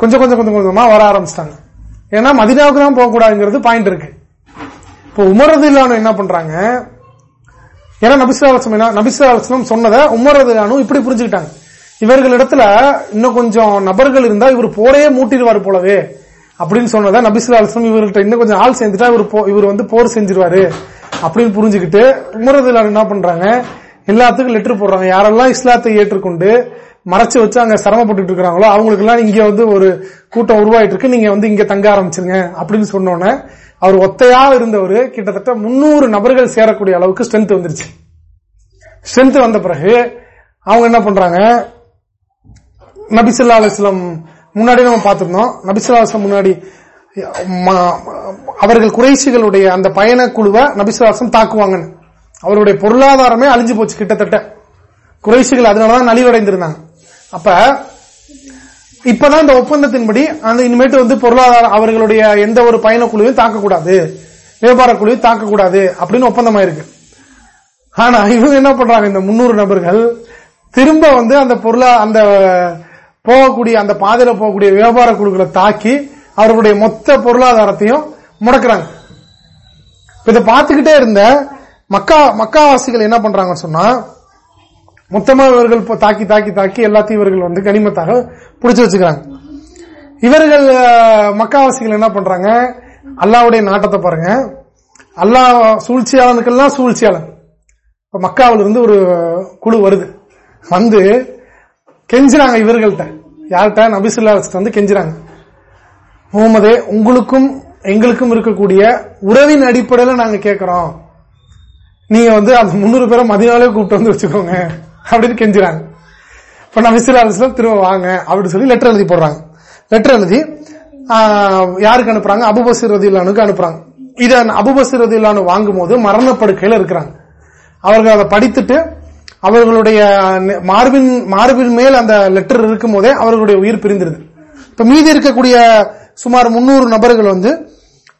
[SPEAKER 1] கொஞ்சம் கொஞ்சம் கொஞ்சம் கொஞ்சமா வர ஆரம்பிச்சிட்டாங்க. ஏன்னா மதினாவுக்கு தான் போகக்கூடாதுங்கிறது பாயிண்ட் இருக்கு. இப்போ உமரது இல்லானு என்ன பண்றாங்க? ஏன்னா நபிசுலாசம் என்ன நபிசுலாசனம் சொன்னதை உமரது இப்படி புரிஞ்சுக்கிட்டாங்க. இவர்களிடத்துல இன்னும் கொஞ்சம் நபர்கள் இருந்தா இவர் போரே மூட்டிடுவார் போலவே அப்படின்னு சொன்னதா அலுவலம் இவர்கிட்ட இன்னும் கொஞ்சம் ஆள் சேர்ந்துட்டா இவர் இவர் வந்து போர் செஞ்சிருவாரு அப்படின்னு புரிஞ்சுக்கிட்டு உமரதுல என்ன பண்றாங்க? எல்லாத்துக்கும் லெட்டர் போடுறாங்க. யாரெல்லாம் இஸ்லாத்தை ஏற்றுக்கொண்டு மறைச்சு வச்சு அங்க சிரமப்பட்டு இருக்கிறாங்களோ அவங்களுக்கு எல்லாம் இங்க வந்து ஒரு கூட்டம் உருவாயிட்டு இருக்கு நீங்க வந்து இங்க தங்க ஆரம்பிச்சிருங்க அப்படின்னு சொன்னோன்னே அவர் ஒத்தையா இருந்தவர். கிட்டத்தட்ட முன்னூறு நபர்கள் சேரக்கூடிய அளவுக்கு ஸ்ட்ரென்த் வந்துருச்சு. ஸ்ட்ரென்த் வந்த பிறகு அவங்க என்ன பண்றாங்க? நபிசுல்லா அலிஸ்லாம் முன்னாடி நம்ம பார்த்திருந்தோம். நபிசுல்லா அலிஸ்லாம் முன்னாடி அவர்கள் குறைசிகளுடைய அந்த பயண குழுவை நபிசுல்லாசம் தாக்குவாங்கன்னு. அவருடைய பொருளாதாரமே அழிஞ்சு போச்சு கிட்டத்தட்ட. குறைசிகள் அதனாலதான் நலிவடைந்திருந்தாங்க. அப்ப இப்பதான் இந்த ஒப்பந்தத்தின்படி அந்த இனிமேட்டு வந்து பொருளாதார அவர்களுடைய எந்த ஒரு பயண குழுவையும் தாக்கக்கூடாது. வியாபார குழுவையும் தாக்கக்கூடாது அப்படின்னு ஒப்பந்தமாயிருக்கு. ஆனா இவங்க என்ன பண்றாங்க இந்த முன்னூறு நபர்கள் திரும்ப வந்து அந்த பொருளா அந்த போகக்கூடிய அந்த பாதையில போகக்கூடிய வியாபார குழுக்களை தாக்கி அவர்களுடைய மொத்த பொருளாதாரத்தையும் முடக்கிறாங்க. இதை பார்த்துக்கிட்டே இருந்த மக்கா மக்காவாசிகள் என்ன பண்றாங்கன்னு சொன்னா மொத்தமா இவர்கள் தாக்கி தாக்கி தாக்கி எல்லாத்தையும் இவர்கள் வந்து கனிமத்தாக பிடிச்சு வச்சுக்கிறாங்க. இவர்கள் மக்காவாசிகள் என்ன பண்றாங்க? அல்லாவுடைய நாட்டத்தை பாருங்க. அல்லா சூழ்ச்சியாளனுக்கெல்லாம் சூழ்ச்சியாளன். மக்காவில இருந்து ஒரு குழு வருது. வந்து கெஞ்சுறாங்க இவர்கள்ட்ட. யார்கிட்ட? நபிசுல்லா வந்து கெஞ்சுறாங்க முகமதே உங்களுக்கும் எங்களுக்கும் இருக்கக்கூடிய உறவின் அடிப்படையில் நாங்க கேட்கிறோம் நீங்க வந்து அந்த முன்னூறு பேரை மதியாலே கூப்பிட்டு வந்து வச்சுக்கோங்க. அப்படின்னு கெஞ்சுறாங்க இப்ப நபிசுல்லா விசில் அலிஸ்லாம் திரும்ப வாங்க அப்படின்னு சொல்லி லெட்டர் எழுதி போடுறாங்க. லெட்டர் எழுதி யாருக்கு அனுப்புறாங்க? அபுபசிர் ரதிலானுக்கு அனுப்புறாங்க. இதை அபுபசிர் ரதிலானு வாங்கும் போது மரணப்படுக்கையில் இருக்கிறாங்க. அவர்கள் அதை படித்துட்டு அவர்களுடைய மார்பின் மார்பின் மேல் அந்த லெட்டர் இருக்கும் போதே அவர்களுடைய உயிர் பிரிந்திருது. இப்ப மீதி இருக்கக்கூடிய சுமார் முன்னூறு நபர்கள் வந்து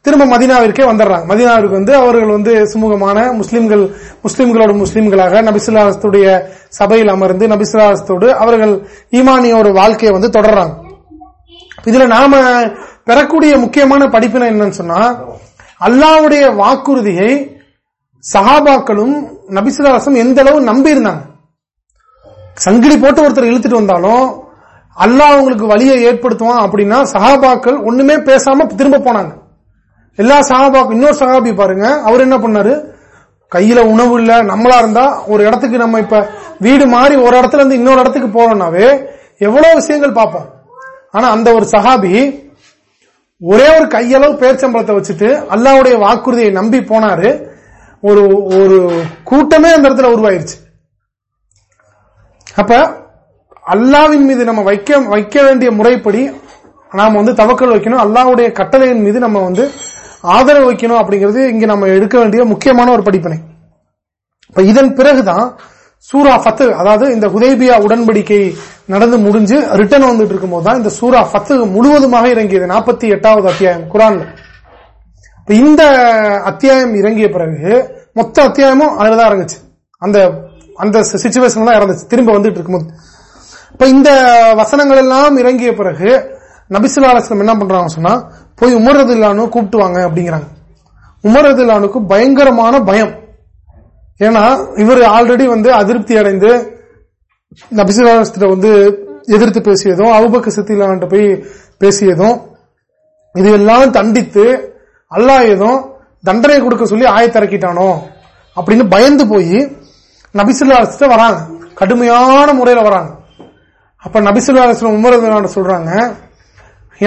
[SPEAKER 1] திரும்ப மதினாவிற்கே வந்துடுறாங்க. மதினாவிற்கு வந்து அவர்கள் வந்து சுமூகமான முஸ்லிம்கள் முஸ்லிம்களோட முஸ்லிம்களாக நபிசுல்லாஸ்துடைய சபையில் அமர்ந்து நபிசுல்லாஸ்தோடு அவர்கள் ஈமானியோட வாழ்க்கையை வந்து தொடர்றாங்க. இதுல நாம பெறக்கூடிய முக்கியமான படிப்பினை என்னன்னு சொன்னா அல்லாவுடைய வாக்குறுதியை சஹாபாக்களும் நபிசுல்லாசம் எந்த அளவு நம்பி இருந்தாங்க? சங்கிலி போட்டு ஒருத்தர் இழுத்துட்டு வந்தாலும் அல்லாஹ் அவங்களுக்கு வழியை ஏற்படுத்துவான் அப்படின்னா சஹாபாக்கள் ஒண்ணுமே பேசாம திரும்ப போனாங்க. எல்லா சகாபாக்கும் இன்னொரு சகாபி பாருங்க அவர் என்ன பண்ணாரு? கையில உணவு இல்ல நம்மளா இருந்தா ஒரு இடத்துக்கு நம்ம இப்ப வீடு மாறி ஒரு இடத்துல இருந்து இன்னொரு இடத்துக்கு போறோம்னாவே எவ்வளவு விஷயங்கள் பார்ப்போம் ஆனா அந்த ஒரு சகாபி ஒரே ஒரு கையளவு பேர்ச்சம்பளத்தை வச்சுட்டு அல்லாவுடைய வாக்குறுதியை நம்பி போனாரு. ஒரு ஒரு கூட்டமே அந்த இடத்துல உருவாயிருச்சு. அப்ப அல்லாவின் மீது நம்ம வைக்க வைக்க வேண்டிய முறைப்படி நாம வந்து தவக்கல் வைக்கணும். அல்லாவுடைய கட்டளையின் மீது நம்ம வந்து ஆதரவு வைக்கணும் அப்படிங்கிறது இங்க நம்ம எடுக்க வேண்டிய முக்கியமான ஒரு படிப்பினை. இதன் பிறகுதான் சூரா பத்து அதாவது இந்த ஹுதேபியா உடன்படிக்கை நடந்து முடிஞ்சு ரிட்டர்ன் வந்துட்டு இருக்கும் போதுதான் இந்த சூரா பத்து முழுவதுமாக இறங்கியது. நாற்பத்தி எட்டாவது அத்தியாயம் குரான்ல. இந்த அத்தியாயம் இறங்கிய பிறகு மொத்த அத்தியாயமும் அதுலதான் இறங்குச்சு. அந்த அந்த சுச்சுவேஷன் தான் இறந்துச்சு. திரும்ப வந்துட்டு இருக்கும்போது. இப்ப இந்த வசனங்கள் எல்லாம் இறங்கிய பிறகு நபிசுல்லா என்ன பண்றாங்க சொன்னா போய் உமரது இல்லானு கூப்பிட்டு வாங்க அப்படிங்கிறாங்க. உமரது இல்லானுக்கு பயங்கரமான பயம். ஏன்னா இவர் ஆல்ரெடி வந்து அதிருப்தி அடைந்து நபிசுல்லாஸ்திர வந்து எதிர்த்து பேசியதும் அவுபக்க சித்திலான்ட்டு போய் பேசியதும் இது எல்லாம் அல்லாஹ் அல்லாயதும் தண்டனை கொடுக்க சொல்லி ஆயத்திறக்கிட்டானோ அப்படின்னு பயந்து போய் நபிசுல்லா வராங்க. கடுமையான முறையில் வராங்க. அப்ப நபிசுல்லா உமரது சொல்றாங்க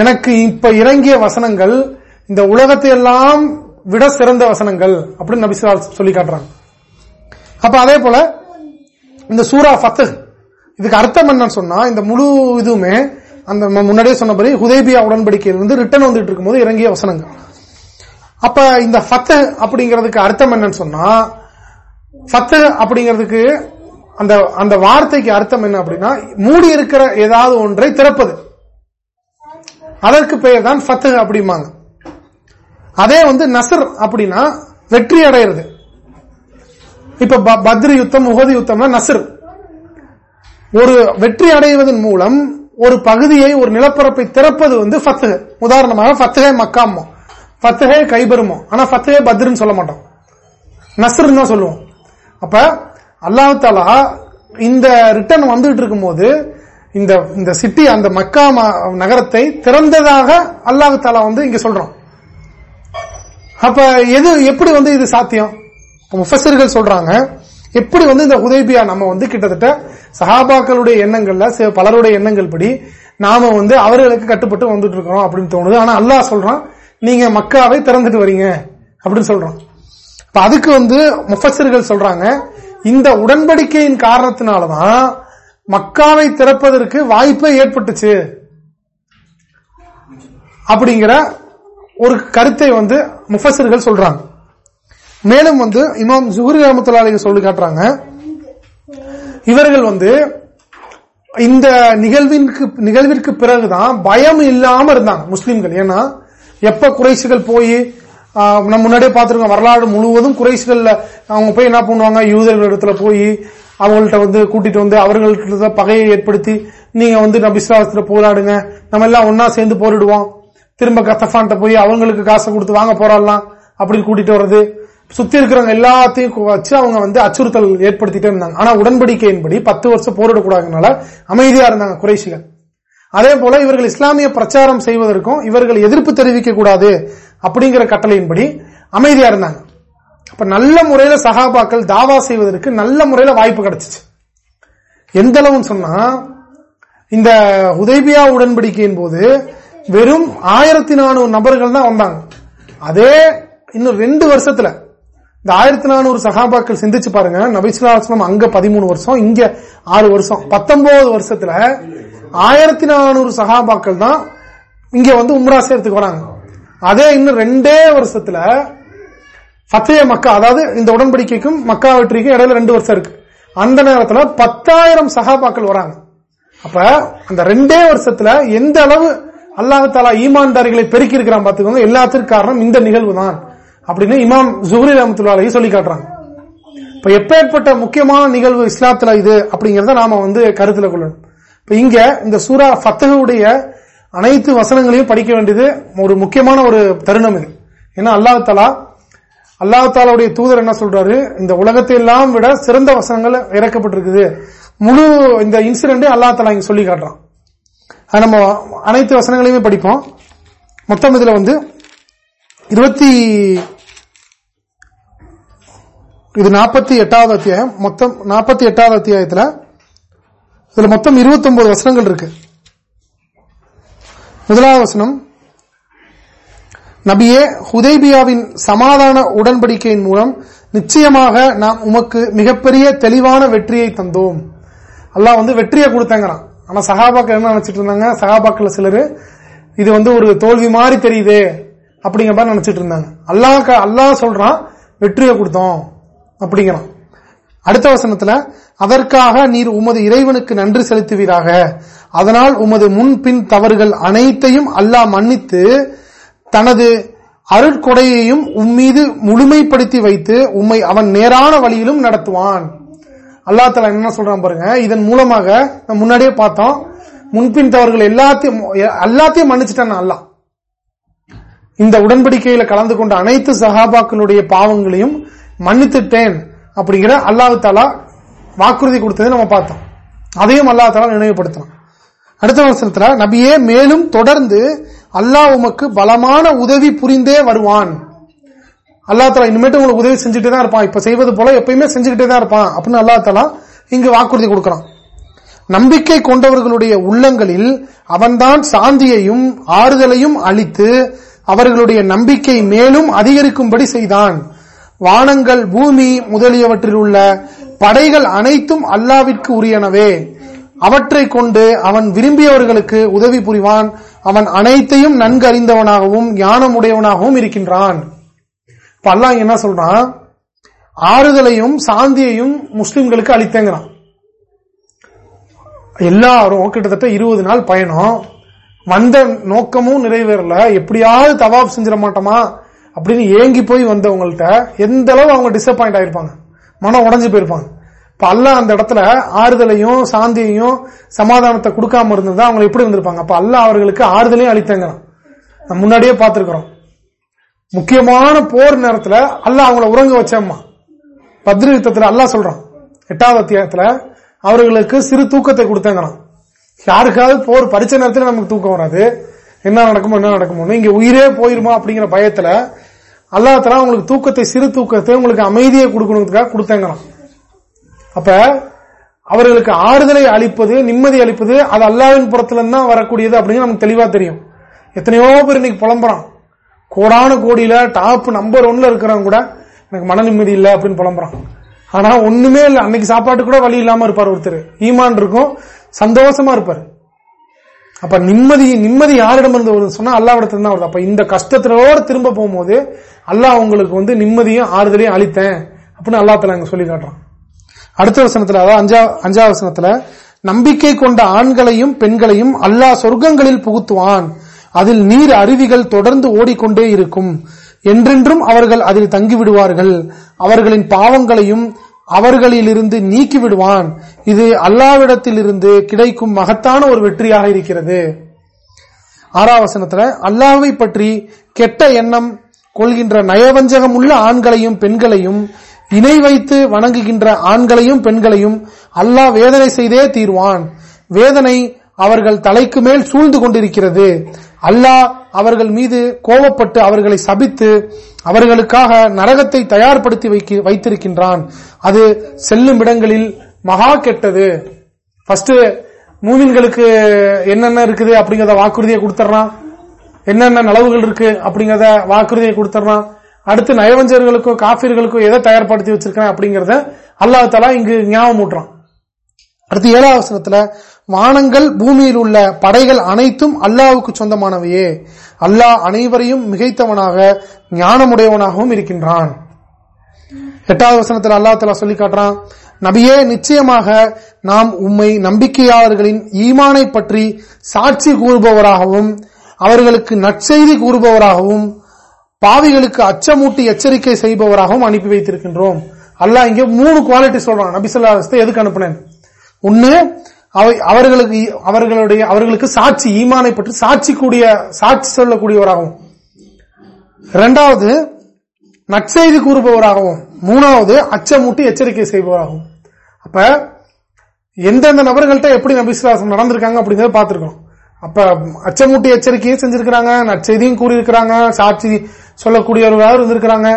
[SPEAKER 1] எனக்கு இப்ப இறங்கிய வசனங்கள் இந்த உலகத்தை எல்லாம் விட சிறந்த வசனங்கள் அப்படின்னு நபிசுல்லா சொல்லி காட்டுறாங்க. அப்ப அதே போல இந்த சூரா பத்து இதுக்கு அர்த்தம் என்னன்னு சொன்னா இந்த முழு இதுவுமே அந்த முன்னாடியே சொன்னபடி ஹுதேபியா உடன்படிக்கையில் இருந்து ரிட்டர்ன் வந்துட்டு இருக்கும்போது இறங்கிய வசனங்கள். அப்ப இந்த ஃபத்து அப்படிங்கிறதுக்கு அர்த்தம் என்னன்னு சொன்னா ஃபத்து அப்படிங்கிறதுக்கு அந்த அந்த வார்த்தைக்கு அர்த்தம் என்ன அப்படின்னா மூடி இருக்கிற ஏதாவது ஒன்றை திறப்பது. அதற்கு பெயர் தான் ஃபத்து அப்படிம்பாங்க. அதே வந்து நசர் அப்படின்னா வெற்றி அடையிறது. இப்ப பத்ரி யுத்தம் உகதி யுத்தம்னா நசர் ஒரு வெற்றி அடைவதன் மூலம் ஒரு பகுதியை ஒரு நிலப்பரப்பை திறப்பது வந்து ஃபத்துக உதாரணமாக ஃபத்துகை மக்காமோ ஃபத்துகை கைபருமோ ஆனா பத்தகே பத்ருன்னு சொல்ல மாட்டோம். நசர் தான் சொல்லுவோம். அப்ப அல்லாஹாலா இந்த ரிட்டர்ன் வந்துட்டு இருக்கும் போது இந்த இந்த சிட்டி அந்த மக்கா நகரத்தை திறந்ததாக அல்லாஹாலா வந்து இங்க சொல்றோம் அப்ப எது எப்படி வந்து இது சாத்தியம்? முஃபசர்கள் சொல்றாங்க எப்படி வந்து இந்த உதேபியா நம்ம வந்து கிட்டத்தட்ட சஹாபாக்களுடைய எண்ணங்கள்ல பலருடைய எண்ணங்கள் படி நாம வந்து அவர்களுக்கு கட்டுப்பட்டு வந்துட்டு இருக்கிறோம் அப்படின்னு தோணுது. ஆனா அல்லாஹ் சொல்றான் நீங்க மக்காவை திறந்துட்டு வரீங்க அப்படின்னு சொல்றோம். அதுக்கு வந்து முஃபசர்கள் சொல்றாங்க இந்த உடன்படிக்கையின் காரணத்தினாலதான் மக்காவை திறப்பதற்கு வாய்ப்பே ஏற்பட்டுச்சு. அப்படிங்கிற ஒரு கருத்தை வந்து முஃபசர்கள் சொல்றாங்க. மேலும் வந்து இமாம் ஜுஹரி அஹமத்துல்லாலை சொல்லி காட்டுறாங்க இவர்கள் வந்து இந்த நிகழ்விற்கு நிகழ்விற்கு பிறகுதான் பயம் இல்லாம இருந்தாங்க முஸ்லிம்கள். ஏன்னா எப்ப குறைசுகள் போய் நம்ம முன்னாடியே பார்த்திருக்கோம் வரலாறு முழுவதும் குறைசுகள்ல அவங்க போய் என்ன பண்ணுவாங்க யூதர்கள் இடத்துல போய் அவங்கள்ட்ட வந்து கூட்டிட்டு வந்து அவர்கள்ட்ட பகையை ஏற்படுத்தி நீங்க வந்து நபிஸ்லாசத்துல போராடுங்க நம்ம எல்லாம் ஒன்னா சேர்ந்து போரிடுவோம். திரும்ப கத்தஃபான்ட்ட போய் அவங்களுக்கு காசை கொடுத்து வாங்க போராடலாம் அப்படின்னு கூட்டிட்டு வர்றது. சுத்தி இருக்கிறவங்க எல்லாத்தையும் வச்சு அவங்க வந்து அச்சுறுத்தல் ஏற்படுத்திட்டே இருந்தாங்க. ஆனா உடன்படிக்கையின்படி பத்து வருஷம் போரிடக்கூடாதுனால அமைதியா இருந்தாங்க குறைசிகள் அதே போல இவர்கள் இஸ்லாமிய பிரச்சாரம் செய்வதற்கும் இவர்கள் எதிர்ப்பு தெரிவிக்க கூடாது அப்படிங்கிற கட்டளையின்படி அமைதியா இருந்தாங்க. அப்ப நல்ல முறையில சகாபாக்கள் தாவா செய்வதற்கு நல்ல முறையில வாய்ப்பு கிடைச்சிச்சு. எந்த அளவுன்னு சொன்னா இந்த உதேபியா உடன்படிக்கையின் போது வெறும் ஆயிரத்தி நானூறு நபர்கள் தான் வந்தாங்க. அதே இன்னும் ரெண்டு வருஷத்துல இந்த ஆயிரத்தி நானூறு சகாபாக்கள் சிந்திச்சு பாருங்க. நபிசுலாசனம் அங்க பதிமூணு வருஷம் இங்க ஆறு வருஷம். பத்தொன்பது வருஷத்துல ஆயிரத்தி நானூறு சகாபாக்கள் தான் இங்க வந்து உம்ரா சேர்த்துக்கு வராங்க. அதே இன்னும் ரெண்டே வருஷத்துல ஃபத்தைய மக்கா அதாவது இந்த உடன்படிக்கைக்கும் மக்கா வெற்றிக்கும் இடையில ரெண்டு வருஷம் இருக்கு. அந்த நேரத்துல பத்தாயிரம் சகாபாக்கள் வராங்க. அப்ப அந்த ரெண்டே வருஷத்துல எந்த அளவு அல்லாஹாலா ஈமான்தாரிகளை பெருக்கி இருக்கிறான் பாத்துக்கோங்க எல்லாத்திற்கும் காரணம் இந்த நிகழ்வு தான் அப்படின்னு இமாம் ஜுஹரி ரஹமத்துல்லாலையும் சொல்லி காட்டுறாங்க. இப்ப எப்பேற்பட்ட முக்கியமான நிகழ்வு இஸ்லாத்துல இது அப்படிங்கறத நாம வந்து கருத்துல கொள்ளணும். இப்ப இங்க இந்த சூரா ஃபத்தகுடைய அனைத்து வசனங்களையும் படிக்க வேண்டியது ஒரு முக்கியமான ஒரு தருணம் இது. ஏன்னா அல்லாஹாலா அல்லாஹாலுடைய தூதர் என்ன சொல்றாரு? இந்த உலகத்தை எல்லாம் விட சிறந்த வசனங்கள் இறக்கப்பட்டிருக்குது. முழு இந்த இன்சிடென்டே அல்லா தலா இங்க சொல்லி காட்டுறான். நம்ம அனைத்து வசனங்களையுமே படிப்போம். மொத்தம் இதுல வந்து இருபத்தி இது நாற்பத்தி எட்டாவது அத்தியாயம். மொத்தம் நாற்பத்தி எட்டாவது அத்தியாயத்தில் இதுல மொத்தம் இருபத்தி ஒன்பது வசனங்கள் இருக்கு. முதலாவது வசனம் நபியே ஹுதைபியாவின் சமாதான உடன்படிக்கையின் மூலம் நிச்சயமாக நாம் உமக்கு மிகப்பெரிய தெளிவான வெற்றியை தந்தோம். அல்லாஹ் வந்து வெற்றியை கொடுத்தாங்கிறான். ஆனா சகாபாக்கள் என்ன நினைச்சிட்டு இருந்தாங்க? சகாபாக்கள் சிலர் இது வந்து ஒரு தோல்வி மாதிரி தெரியுது அப்படிங்கிற மாதிரி நினைச்சிட்டு இருந்தாங்க. அல்லாஹ் அல்லாஹ் சொல்றான் வெற்றியை கொடுத்தோம் அப்படிங்கிறான். அடுத்த வசனத்துல அதற்காக நீர் உமது இறைவனுக்கு நன்றி செலுத்துவீராக. அதனால் உமது முன்பின் தவறுகள் அனைத்தையும் அல்லாஹ் மன்னித்து தனது அருட்கொடையையும் உம்மீது முழுமைப்படுத்தி வைத்து உம்மை அவன் நேரான வழியிலும் நடத்துவான். அல்லா தலா என்ன சொல்றான் பாருங்க இதன் மூலமாக முன்னாடியே பார்த்தோம் முன்பின் தவறுகள் எல்லாத்தையும் எல்லாத்தையும் மன்னிச்சுட்டான் அல்லா இந்த உடன்படிக்கையில கலந்து கொண்ட அனைத்து சகாபாக்களுடைய பாவங்களையும் மன்னித்துட்டேன். அப்படிங்கிற அல்லாஹு தாலா வாக்குறுதி கொடுத்ததை நம்ம பார்த்தோம். அதையும் அல்லா தாலா நினைவுபடுத்தலாம் அடுத்த வருஷத்துல நபியே மேலும் தொடர்ந்து அல்லாஹ் உமக்கு பலமான உதவி புரிந்தே வருவான். அல்லா தலா இனிமேட்டு உங்களுக்கு உதவி செஞ்சுட்டே தான் இருப்பான். இப்ப செய்வது போல எப்பயுமே செஞ்சுக்கிட்டே தான் இருப்பான் அப்படின்னு அல்லா தலா இங்கு வாக்குறுதி கொடுக்கிறான். நம்பிக்கை கொண்டவர்களுடைய உள்ளங்களில் அவன்தான் சாந்தியையும் ஆறுதலையும் அளித்து அவர்களுடைய நம்பிக்கை மேலும் அதிகரிக்கும்படி செய்தான். வானங்கள் பூமி முதலியவற்றில் உள்ள படைகள் அனைத்தும் அல்லாவிற்கு உரியனவே. அவற்றை கொண்டு அவன் விரும்பியவர்களுக்கு உதவி புரிவான். அவன் அனைத்தையும் நன்கு அறிந்தவனாகவும் ஞானம் உடையவனாகவும் இருக்கின்றான். இப்ப அல்லா என்ன சொல்றான்? ஆறுதலையும் சாந்தியையும் முஸ்லிம்களுக்கு அளித்தேங்கிறான். எல்லாரும் கிட்டத்தட்ட இருபது நாள் பயணம். வந்த நோக்கமும் நிறைவேறல. எப்படியாவது தவாப் செஞ்சிட மாட்டோமா? அப்படின்னு ஏங்கி போய் வந்தவங்கள்ட்ட எந்த அளவு அவங்க டிசப்பாயிண்ட் ஆயிருப்பாங்க. மனம் உடஞ்சு போயிருப்பாங்க. இப்ப அல்ல அந்த இடத்துல ஆறுதலையும் சாந்தியையும் சமாதானத்தை கொடுக்காம இருந்தது அவங்க எப்படி இருந்திருப்பாங்க? அப்ப அல்ல அவர்களுக்கு ஆறுதலையும் அளித்தாங்க நம்ம முன்னாடியே பார்த்திருக்கிறோம். முக்கியமான போர் நேரத்துல அல்ல அவங்கள உறங்க வச்சம்மா. பத்ரி யுத்தத்துல அல்ல சொல்றான். எட்டாவது அத்தியாயத்துல அவர்களுக்கு சிறு தூக்கத்தை கொடுத்தாங்களாம் யாருக்காவது போர் பரிச்ச நேரத்தில் நமக்கு தூக்கம் வராது. என்ன நடக்குமோ என்ன நடக்குமோ இங்க உயிரே போயிருமா அப்படிங்கிற பயத்துல அல்லாத்தலா உங்களுக்கு தூக்கத்தை சிறு தூக்கத்தை உங்களுக்கு அமைதியை கொடுக்கணுங்கிறதுக்காக கொடுத்தாங்களாம் அப்ப அவர்களுக்கு ஆறுதலை அளிப்பது நிம்மதி அளிப்பது அது அல்லாவின் புறத்துல தான் வரக்கூடியது அப்படின்னு நமக்கு தெளிவா தெரியும். எத்தனையோ பேர் இன்னைக்கு புலம்புறான். கோடான கோடியில டாப் நம்பர் ஒன்ல இருக்கிறவங்க கூட எனக்கு மன நிம்மதி இல்லை அப்படின்னு புலம்புறான். ஆனா ஒண்ணுமே இல்லை. அன்னைக்கு சாப்பாட்டு கூட வழி இல்லாம இருப்பார் ஒருத்தர். ஈமான் இருக்கும் சந்தோஷமா இருப்பார். அப்ப நிம்மதி நிம்மதி யாரிடம் இருந்து வருது சொன்னா அல்லாவிடத்துல தான் வருது. அப்ப இந்த கஷ்டத்திலோட திரும்ப போகும்போது அல்லாஹ் உங்களுக்கு வந்து நிம்மதியும் ஆறுதலையும் அளித்தேன் அப்படின்னு அல்லாத்துல அங்க சொல்லி காட்டுறான். அடுத்த வசனத்துல அதாவது அஞ்சா அஞ்சாவது வசனத்துல நம்பிக்கை கொண்ட ஆண்களையும் பெண்களையும் அல்லாஹ் சொர்க்கங்களில் புகுத்துவான். அதில் நீர் அருவிகள் தொடர்ந்து ஓடிக்கொண்டே இருக்கும். என்றென்றும் அவர்கள் அதில் தங்கிவிடுவார்கள். அவர்களின் பாவங்களையும் அவர்களிலிருந்து நீக்கி விடுவான் இது அல்லாவிடத்தில் இருந்து கிடைக்கும் மகத்தான ஒரு வெற்றியாக இருக்கிறது. ஆறாவசனத்துல அல்லாவை பற்றி கெட்ட எண்ணம் கொள்கின்ற நயவஞ்சகம் உள்ள ஆண்களையும் பெண்களையும் இணை வைத்து வணங்குகின்ற ஆண்களையும் பெண்களையும் அல்லாஹ் வேதனை செய்தே தீர்வான். வேதனை அவர்கள் தலைக்கு மேல் சூழ்ந்து கொண்டிருக்கிறது. அல்லாஹ் அவர்கள் மீது கோபப்பட்டு அவர்களை சபித்து அவர்களுக்காக நரகத்தை தயார்படுத்தி வைத்திருக்கின்றான். அது செல்லும் இடங்களில் மகா கெட்டது. ஃபர்ஸ்ட் மூமின்களுக்கு என்னென்ன இருக்குது அப்படிங்கறத வாக்குறுதியை கொடுத்துறான் என்னென்ன நலவுகள் இருக்கு அப்படிங்கறத வாக்குறுதியை கொடுத்துறான் அடுத்து நயவஞ்சர்களுக்கும் காபிர்களுக்கும் எதை தயார்படுத்தி வச்சிருக்கேன் அப்படிங்கறத அல்லாஹாலா இங்கு ஞாபகம் ஊட்டுறான். அடுத்து ஏழாவது வசனத்துல வானங்கள் பூமியில் உள்ள படைகள் அனைத்தும் அல்லாவுக்கு சொந்தமானவையே. அல்லாஹ் அனைவரையும் மிகைத்தவனாக ஞானமுடையவனாகவும் இருக்கின்றான். எட்டாவது வசனத்தில் அல்லா தலா சொல்லி காட்டுறான் நபியே நிச்சயமாக நாம் உம்மை நம்பிக்கையாளர்களின் ஈமானை பற்றி சாட்சி கூறுபவராகவும் அவர்களுக்கு நற்செய்தி கூறுபவராகவும் பாவிகளுக்கு அச்சமூட்டி எச்சரிக்கை செய்பவராகவும் அனுப்பி வைத்திருக்கின்றோம். அல்லாஹ் இங்கே மூணு குவாலிட்டி சொல்றான். நபிசல்லா எதுக்கு அனுப்புனேன்? ஒன்னு அவர்களுக்கு அவர்களுடைய அவர்களுக்கு சாட்சி ஈமானை பற்றி சாட்சி கூடிய சாட்சி சொல்லக்கூடியவராகவும். இரண்டாவது நற்செய்தி கூறுபவராகவும். மூணாவது அச்சமூட்டி எச்சரிக்கை செய்பவராகவும். அப்ப எந்தெந்த நபர்கள்ட்ட எப்படி நபிசுவாசம் நடந்திருக்காங்க அப்படிங்கறத பாத்துருக்கோம் அப்ப அச்சமூட்டி எச்சரிக்கையும் செஞ்சிருக்கிறாங்க நற்செய்தியும் கூறியிருக்கிறாங்க சாட்சி சொல்லக்கூடியவர்களாக இருந்திருக்கிறாங்க.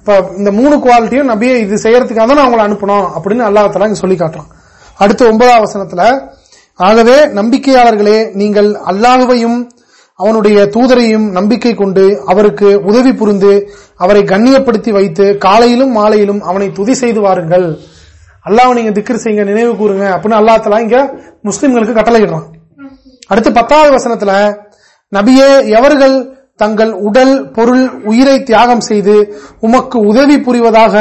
[SPEAKER 1] இப்ப இந்த மூணு குவாலிட்டியும் நபியை இது செய்யறதுக்காக தான் அவங்களை அனுப்பணும் அப்படின்னு அல்லாஹலா இங்க சொல்லி காட்டுறான். அடுத்து ஒன்பதாம் வசனத்துல ஆகவே நம்பிக்கையாளர்களே நீங்கள் அல்லாஹுவையும் அவனுடைய தூதரையும் நம்பிக்கை கொண்டு அவருக்கு உதவி புரிந்து அவரை கண்ணியப்படுத்தி வைத்து காலையிலும் மாலையிலும் அவனை துதி செய்து வாருங்கள். அல்லாஹ் நீங்க திக்ரு செய்யுங்க நினைவு கூறுங்க. அப்படின்னு அல்லாத்தலா இங்க முஸ்லிம்களுக்கு கட்டளையிடுறான் அடுத்து பத்தாவது வசனத்துல நபியே எவர்கள் தங்கள் உடல் பொருள் உயிரை தியாகம் செய்து உமக்கு உதவி புரிவதாக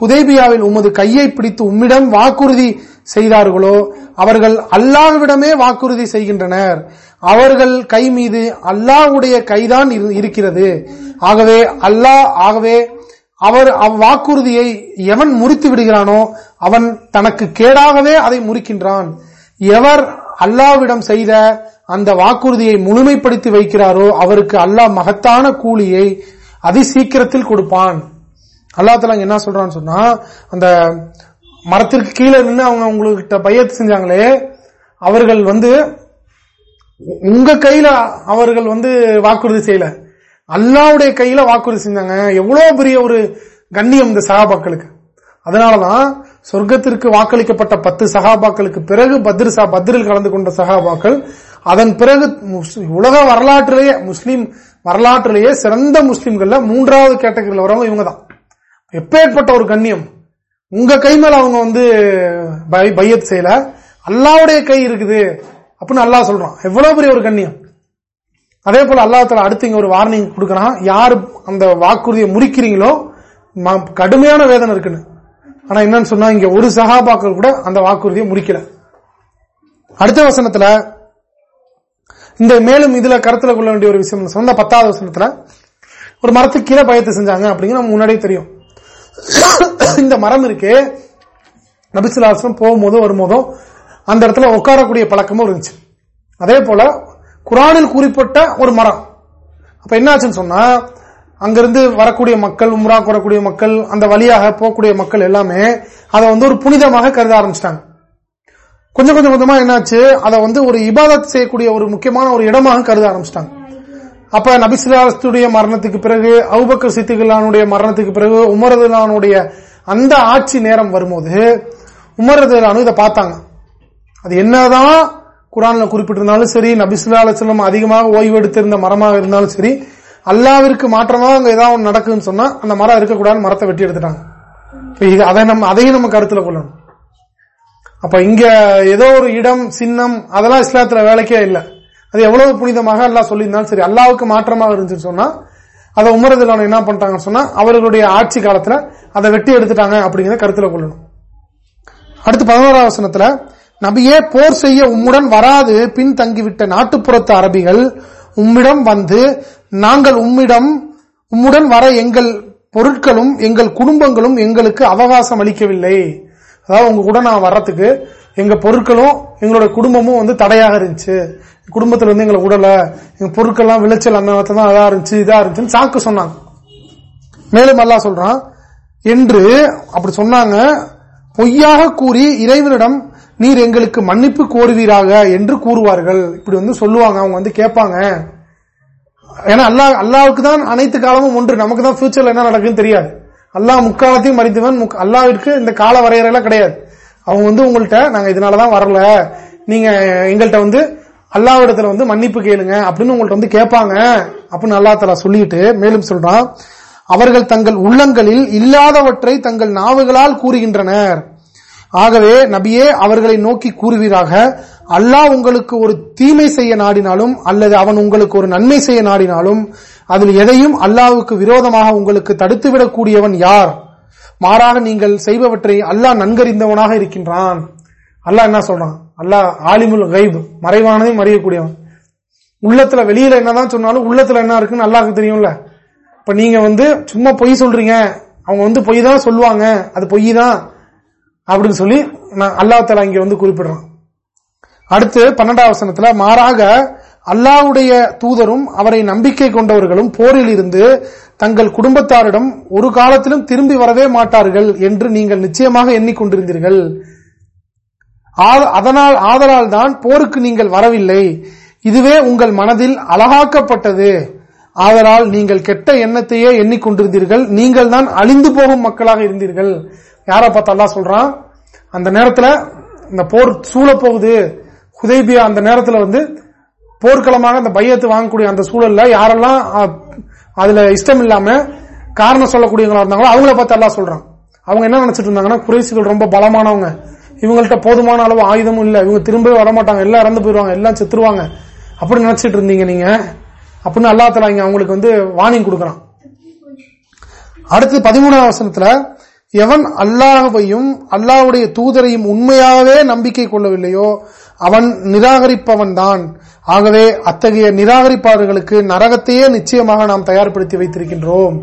[SPEAKER 1] ஹுதேபியாவில் உமது கையை பிடித்து உம்மிடம் வாக்குறுதி செய்தார்களோ? அவர்கள் அல்லாஹ்விடமே வாக்குறுதி செய்கின்றனர். அவர்கள் கை மீது அல்லாஹுடைய கைதான் இருக்கிறது. ஆகவே அல்லாஹ் ஆகவே அவர் அவ்வாக்குறுதியை எவன் முறித்து விடுகிறானோ அவன் தனக்கு கேடாகவே அதை முறிக்கின்றான். எவர் அல்லாவிடம் செய்த அந்த வாக்குறுதியை முழுமைப்படுத்தி வைக்கிறாரோ அவருக்கு அல்லாஹ் மகத்தான கூலியை அதி சீக்கிரத்தில் கொடுப்பான். அல்லா தலா என்ன சொல்றான்னு சொன்னா அந்த மரத்திற்கு கீழே நின்று அவங்க உங்ககிட்ட பையத்து செஞ்சாங்களே அவர்கள் வந்து உங்க கையில அவர்கள் வந்து வாக்குறுதி செய்யல. அல்லாவுடைய கையில வாக்குறுதி செஞ்சாங்க. எவ்வளவு பெரிய ஒரு கண்ணியம் இந்த சகாபாக்களுக்கு. அதனாலதான் சொர்க்கத்திற்கு வாக்களிக்கப்பட்ட பத்து சகாபாக்களுக்கு பிறகு பத்ரிசா பத்ரில் கலந்து கொண்ட சகாபாக்கள் அதன் பிறகு உலக வரலாற்றிலேயே முஸ்லீம் வரலாற்றிலேயே சிறந்த முஸ்லீம்கள்ல மூன்றாவது கேட்டகரியில் வரவங்க இவங்க தான் எப்பேற்பட்ட ஒரு கண்ணியம். உங்க கை மேல அவங்க வந்து பையத் செய்யல. அல்லாவுடைய கை இருக்குது அப்படின்னு அல்லா சொல்றான். எவ்வளவு பெரிய ஒரு கண்ணியம். அதே போல அல்லாஹால அடுத்து இங்க ஒரு வார்னிங் கொடுக்கறான். யாரு அந்த வாக்குறுதியை முறிக்கிறீங்களோ கடுமையான வேதனை இருக்குன்னு. ஆனா என்னன்னு சொன்னா இங்க ஒரு சகாபாக்கள் கூட அந்த வாக்குறுதியை முடிக்கல அடுத்த வசனத்துல இந்த மேலும் இதுல கருத்துல கொள்ள வேண்டிய ஒரு விஷயம் சொன்ன பத்தாவது வசனத்துல ஒரு மரத்துக்கு கீழே பயத்தை செஞ்சாங்க அப்படிங்கிற முன்னாடியே தெரியும். இந்த மரம் இருக்கு. நபிசுலாசனம் போகும்போதும் வரும்போதும் அந்த இடத்துல உட்காரக்கூடிய பழக்கமும் இருந்துச்சு. அதே போல குரானில் குறிப்பிட்ட ஒரு மரம். அப்ப என்னாச்சுன்னு சொன்னா அங்கிருந்து வரக்கூடிய மக்கள் உம்ரா வரக்கூடிய மக்கள் அந்த வழியாக போகக்கூடிய மக்கள் எல்லாமே அதை வந்து ஒரு புனிதமாக கருத ஆரம்பிச்சிட்டாங்க. கொஞ்சம் கொஞ்சம் கொஞ்சமா என்னாச்சு அதை வந்து ஒரு இபாதத் செய்யக்கூடிய ஒரு முக்கியமான ஒரு இடமாக கருத ஆரம்பிச்சிட்டாங்க. அப்ப நபிசுலாஸ்துடைய மரணத்துக்கு பிறகு அவுபக்கர் சித்திகளானுடைய மரணத்துக்கு பிறகு உமரதுலானுடைய அந்த ஆட்சி நேரம் வரும்போது உமரதுலானு இதை பார்த்தாங்க. அது என்னதான் குரான்ல குறிப்பிட்டிருந்தாலும் சரி நபிசுல்லா அலுவலம் அதிகமாக ஓய்வு எடுத்திருந்த மரமாக இருந்தாலும் சரி அல்லாவிற்கு மாற்றமாக அங்க ஏதாவது நடக்குதுன்னு சொன்னா அந்த மரம் இருக்கக்கூடாது மரத்தை வெட்டி எடுத்துட்டாங்க. அதை நம்ம அதையும் நம்ம கருத்துல கொள்ளணும். அப்ப இங்க ஏதோ ஒரு இடம் சின்னம் அதெல்லாம் இஸ்லாத்துல வேலைக்கே இல்லை. அது எவ்வளவு புனிதமாக அல்லா சொல்லியிருந்தாலும் சரி அல்லாவுக்கு மாற்றமாக இருந்துச்சு சொன்னா அதை உமரதுல என்ன பண்ணிட்டாங்கன்னு சொன்னா அவர்களுடைய ஆட்சி காலத்துல அதை வெட்டி எடுத்துட்டாங்க அப்படிங்கிற கருத்துல கொள்ளணும். அடுத்து பதினோராம் வசனத்துல நபியே போர் செய்ய உம்முடன் வராது பின் தங்கிவிட்ட நாட்டுப்புறத்து அரபிகள் உம்மிடம் வந்து நாங்கள் உம்மிடம் உம்முடன் வர எங்கள் பொருட்களும் எங்கள் குடும்பங்களும் எங்களுக்கு அவகாசம் அளிக்கவில்லை. அதாவது உங்க கூட நான் வர்றதுக்கு எங்க பொருட்களும் எங்களோட குடும்பமும் வந்து தடையாக இருந்துச்சு. குடும்பத்துல இருந்து எங்களை விடல எங்க பொருட்கள்லாம் விளைச்சல் அந்த தான் அதா இருந்துச்சு இதா இருந்துச்சுன்னு சாக்கு சொன்னாங்க. மேலும் அல்லா சொல்றான் என்று அப்படி சொன்னாங்க பொய்யாக கூறி இறைவனிடம் நீர் எங்களுக்கு மன்னிப்பு கோருவீராக என்று கூறுவார்கள். இப்படி வந்து சொல்லுவாங்க அவங்க வந்து கேட்பாங்க. ஏன்னா அல்லா அல்லாவுக்கு தான் அனைத்து காலமும் ஒன்று. நமக்கு தான் பியூச்சர்ல என்ன நடக்குன்னு தெரியாது. அல்லாஹ் முக்காலத்தையும் மறித்தவன் அல்லாவிற்கு இந்த கால வரையறையெல்லாம் கிடையாது. அவங்க வந்து உங்கள்கிட்ட நாங்க இதனாலதான் வரல. நீங்க எங்கள்கிட்ட வந்து அல்லாவிடத்துல வந்து மன்னிப்பு கேளுங்க அப்படின்னு உங்கள்ட்ட வந்து கேட்பாங்க. அப்படின்னு அல்லா தலா சொல்லிட்டு மேலும் சொல்றான். அவர்கள் தங்கள் உள்ளங்களில் இல்லாதவற்றை தங்கள் நாவுகளால் கூறுகின்றனர். ஆகவே நபியே அவர்களை நோக்கி கூறுவீராக. அல்லாஹ் உங்களுக்கு ஒரு தீமை செய்ய நாடினாலும் அல்லது அவன் உங்களுக்கு ஒரு நன்மை செய்ய நாடினாலும் அதில் எதையும் அல்லாவுக்கு விரோதமாக உங்களுக்கு தடுத்துவிடக்கூடியவன் யார்? மாறாக நீங்கள் செய்பவற்றை அல்லாஹ் நன்கறிந்தவனாக இருக்கின்றான். அல்லாஹ் என்ன சொல்றான்? அல்லாஹ் ஆலிமுல் கைப் மறைவானதையும் மறையக்கூடியவன் உள்ளத்துல வெளியில என்னதான் சொன்னாலும் உள்ளத்துல என்ன இருக்குன்னு அல்லாஹுக்கு தெரியும்ல. இப்ப நீங்க வந்து சும்மா பொய் சொல்றீங்க. அவங்க வந்து பொய் தான் சொல்லுவாங்க. அது பொய் தான் அப்படின்னு சொல்லி நான் அல்லாஹால இங்க வந்து குறிப்பிடுறான். அடுத்து பன்னெண்டாம் வசனத்துல மாறாக அல்லாவுடைய தூதரும் அவரை நம்பிக்கை கொண்டவர்களும் போரில் இருந்து தங்கள் குடும்பத்தாரிடம் ஒரு காலத்திலும் திரும்பி வரவே மாட்டார்கள் என்று நீங்கள் நிச்சயமாக எண்ணிக்கொண்டிருந்தீர்கள். அதனால் ஆதலால் தான் போருக்கு நீங்கள் வரவில்லை. இதுவே உங்கள் மனதில் அழகாக்கப்பட்டது. ஆதலால் நீங்கள் கெட்ட எண்ணத்தையே எண்ணிக்கொண்டிருந்தீர்கள். நீங்கள் தான் அழிந்து போகும் மக்களாக இருந்தீர்கள். யார பார்த்தா சொல்றான்? அந்த நேரத்தில் இந்த போர் சூழ போகுது ஹுதைபியா அந்த நேரத்தில் வந்து போர்க்களமாக அந்த பையத்தை வாங்கக்கூடிய அந்த சூழல்ல யாரெல்லாம் அதுல இஷ்டம் இல்லாம காரணம் சொல்லக்கூடியவங்களா இருந்தாங்களோ அவங்கள பார்த்து எல்லாம் சொல்றான். அவங்க என்ன நினைச்சிட்டு இருந்தாங்கன்னா குறைசிகள் ரொம்ப பலமானவங்க. இவங்கள்ட்ட போதுமான அளவு ஆயுதமும் இல்ல. இவங்க திரும்பவே வரமாட்டாங்க. எல்லாம் இறந்து போயிருவாங்க எல்லாம் செத்துருவாங்க. அப்படின்னு நினைச்சிட்டு இருந்தீங்க நீங்க. அப்படின்னு அல்லாத்தலா தலா இங்க அவங்களுக்கு வந்து வார்னிங் கொடுக்கறான். அடுத்து பதிமூணாம் வசனத்துல எவன் அல்லாஹையும் அல்லாவுடைய தூதரையும் உண்மையாகவே நம்பிக்கை கொள்ளவில்லையோ அவன் நிராகரிப்பவன் தான் ஆகவே அத்தகைய நிராகரிப்பாளர்களுக்கு நரகத்தையே நிச்சயமாக நாம் தயார்படுத்தி வைத்திருக்கின்றோம்.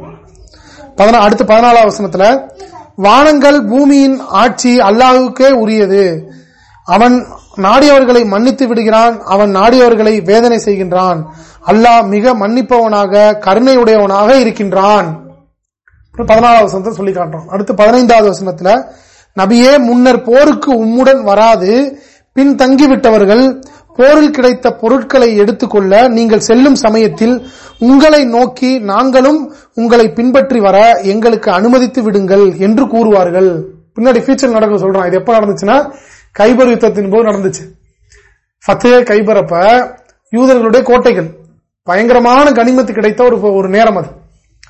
[SPEAKER 1] அடுத்து பதினாலாம் வசனத்துல வானங்கள் பூமியின் ஆட்சி அல்லாஹுக்கே உரியது. அவன் நாடியவர்களை மன்னித்து விடுகிறான். அவன் நாடியவர்களை வேதனை செய்கின்றான். அல்லாஹ் மிக மன்னிப்பவனாக கருணையுடையவனாக இருக்கின்றான். பதினாலாவது வசனத்தை சொல்லி காட்டுறான் அடுத்து பதினைந்தாவது வசனத்துல நபியே முன்னர் போருக்கு உம்முடன் வராது பின் தங்கிவிட்டவர்கள் போரில் கிடைத்த பொருட்களை எடுத்துக்கொள்ள நீங்கள் செல்லும் சமயத்தில் உங்களை நோக்கி நாங்களும் உங்களை பின்பற்றி வர எங்களுக்கு அனுமதித்து விடுங்கள் என்று கூறுவார்கள். பின்னாடி ஃபியூச்சர் நடக்க சொல்றான். இது எப்ப நடந்துச்சுன்னா கைபர் யுத்தத்தின் போது நடந்துச்சு. ஃபத்தே கைபரப்ப யூதர்களுடைய கோட்டைகள். பயங்கரமான கனிமத்து கிடைத்த ஒரு ஒரு நேரம் அது.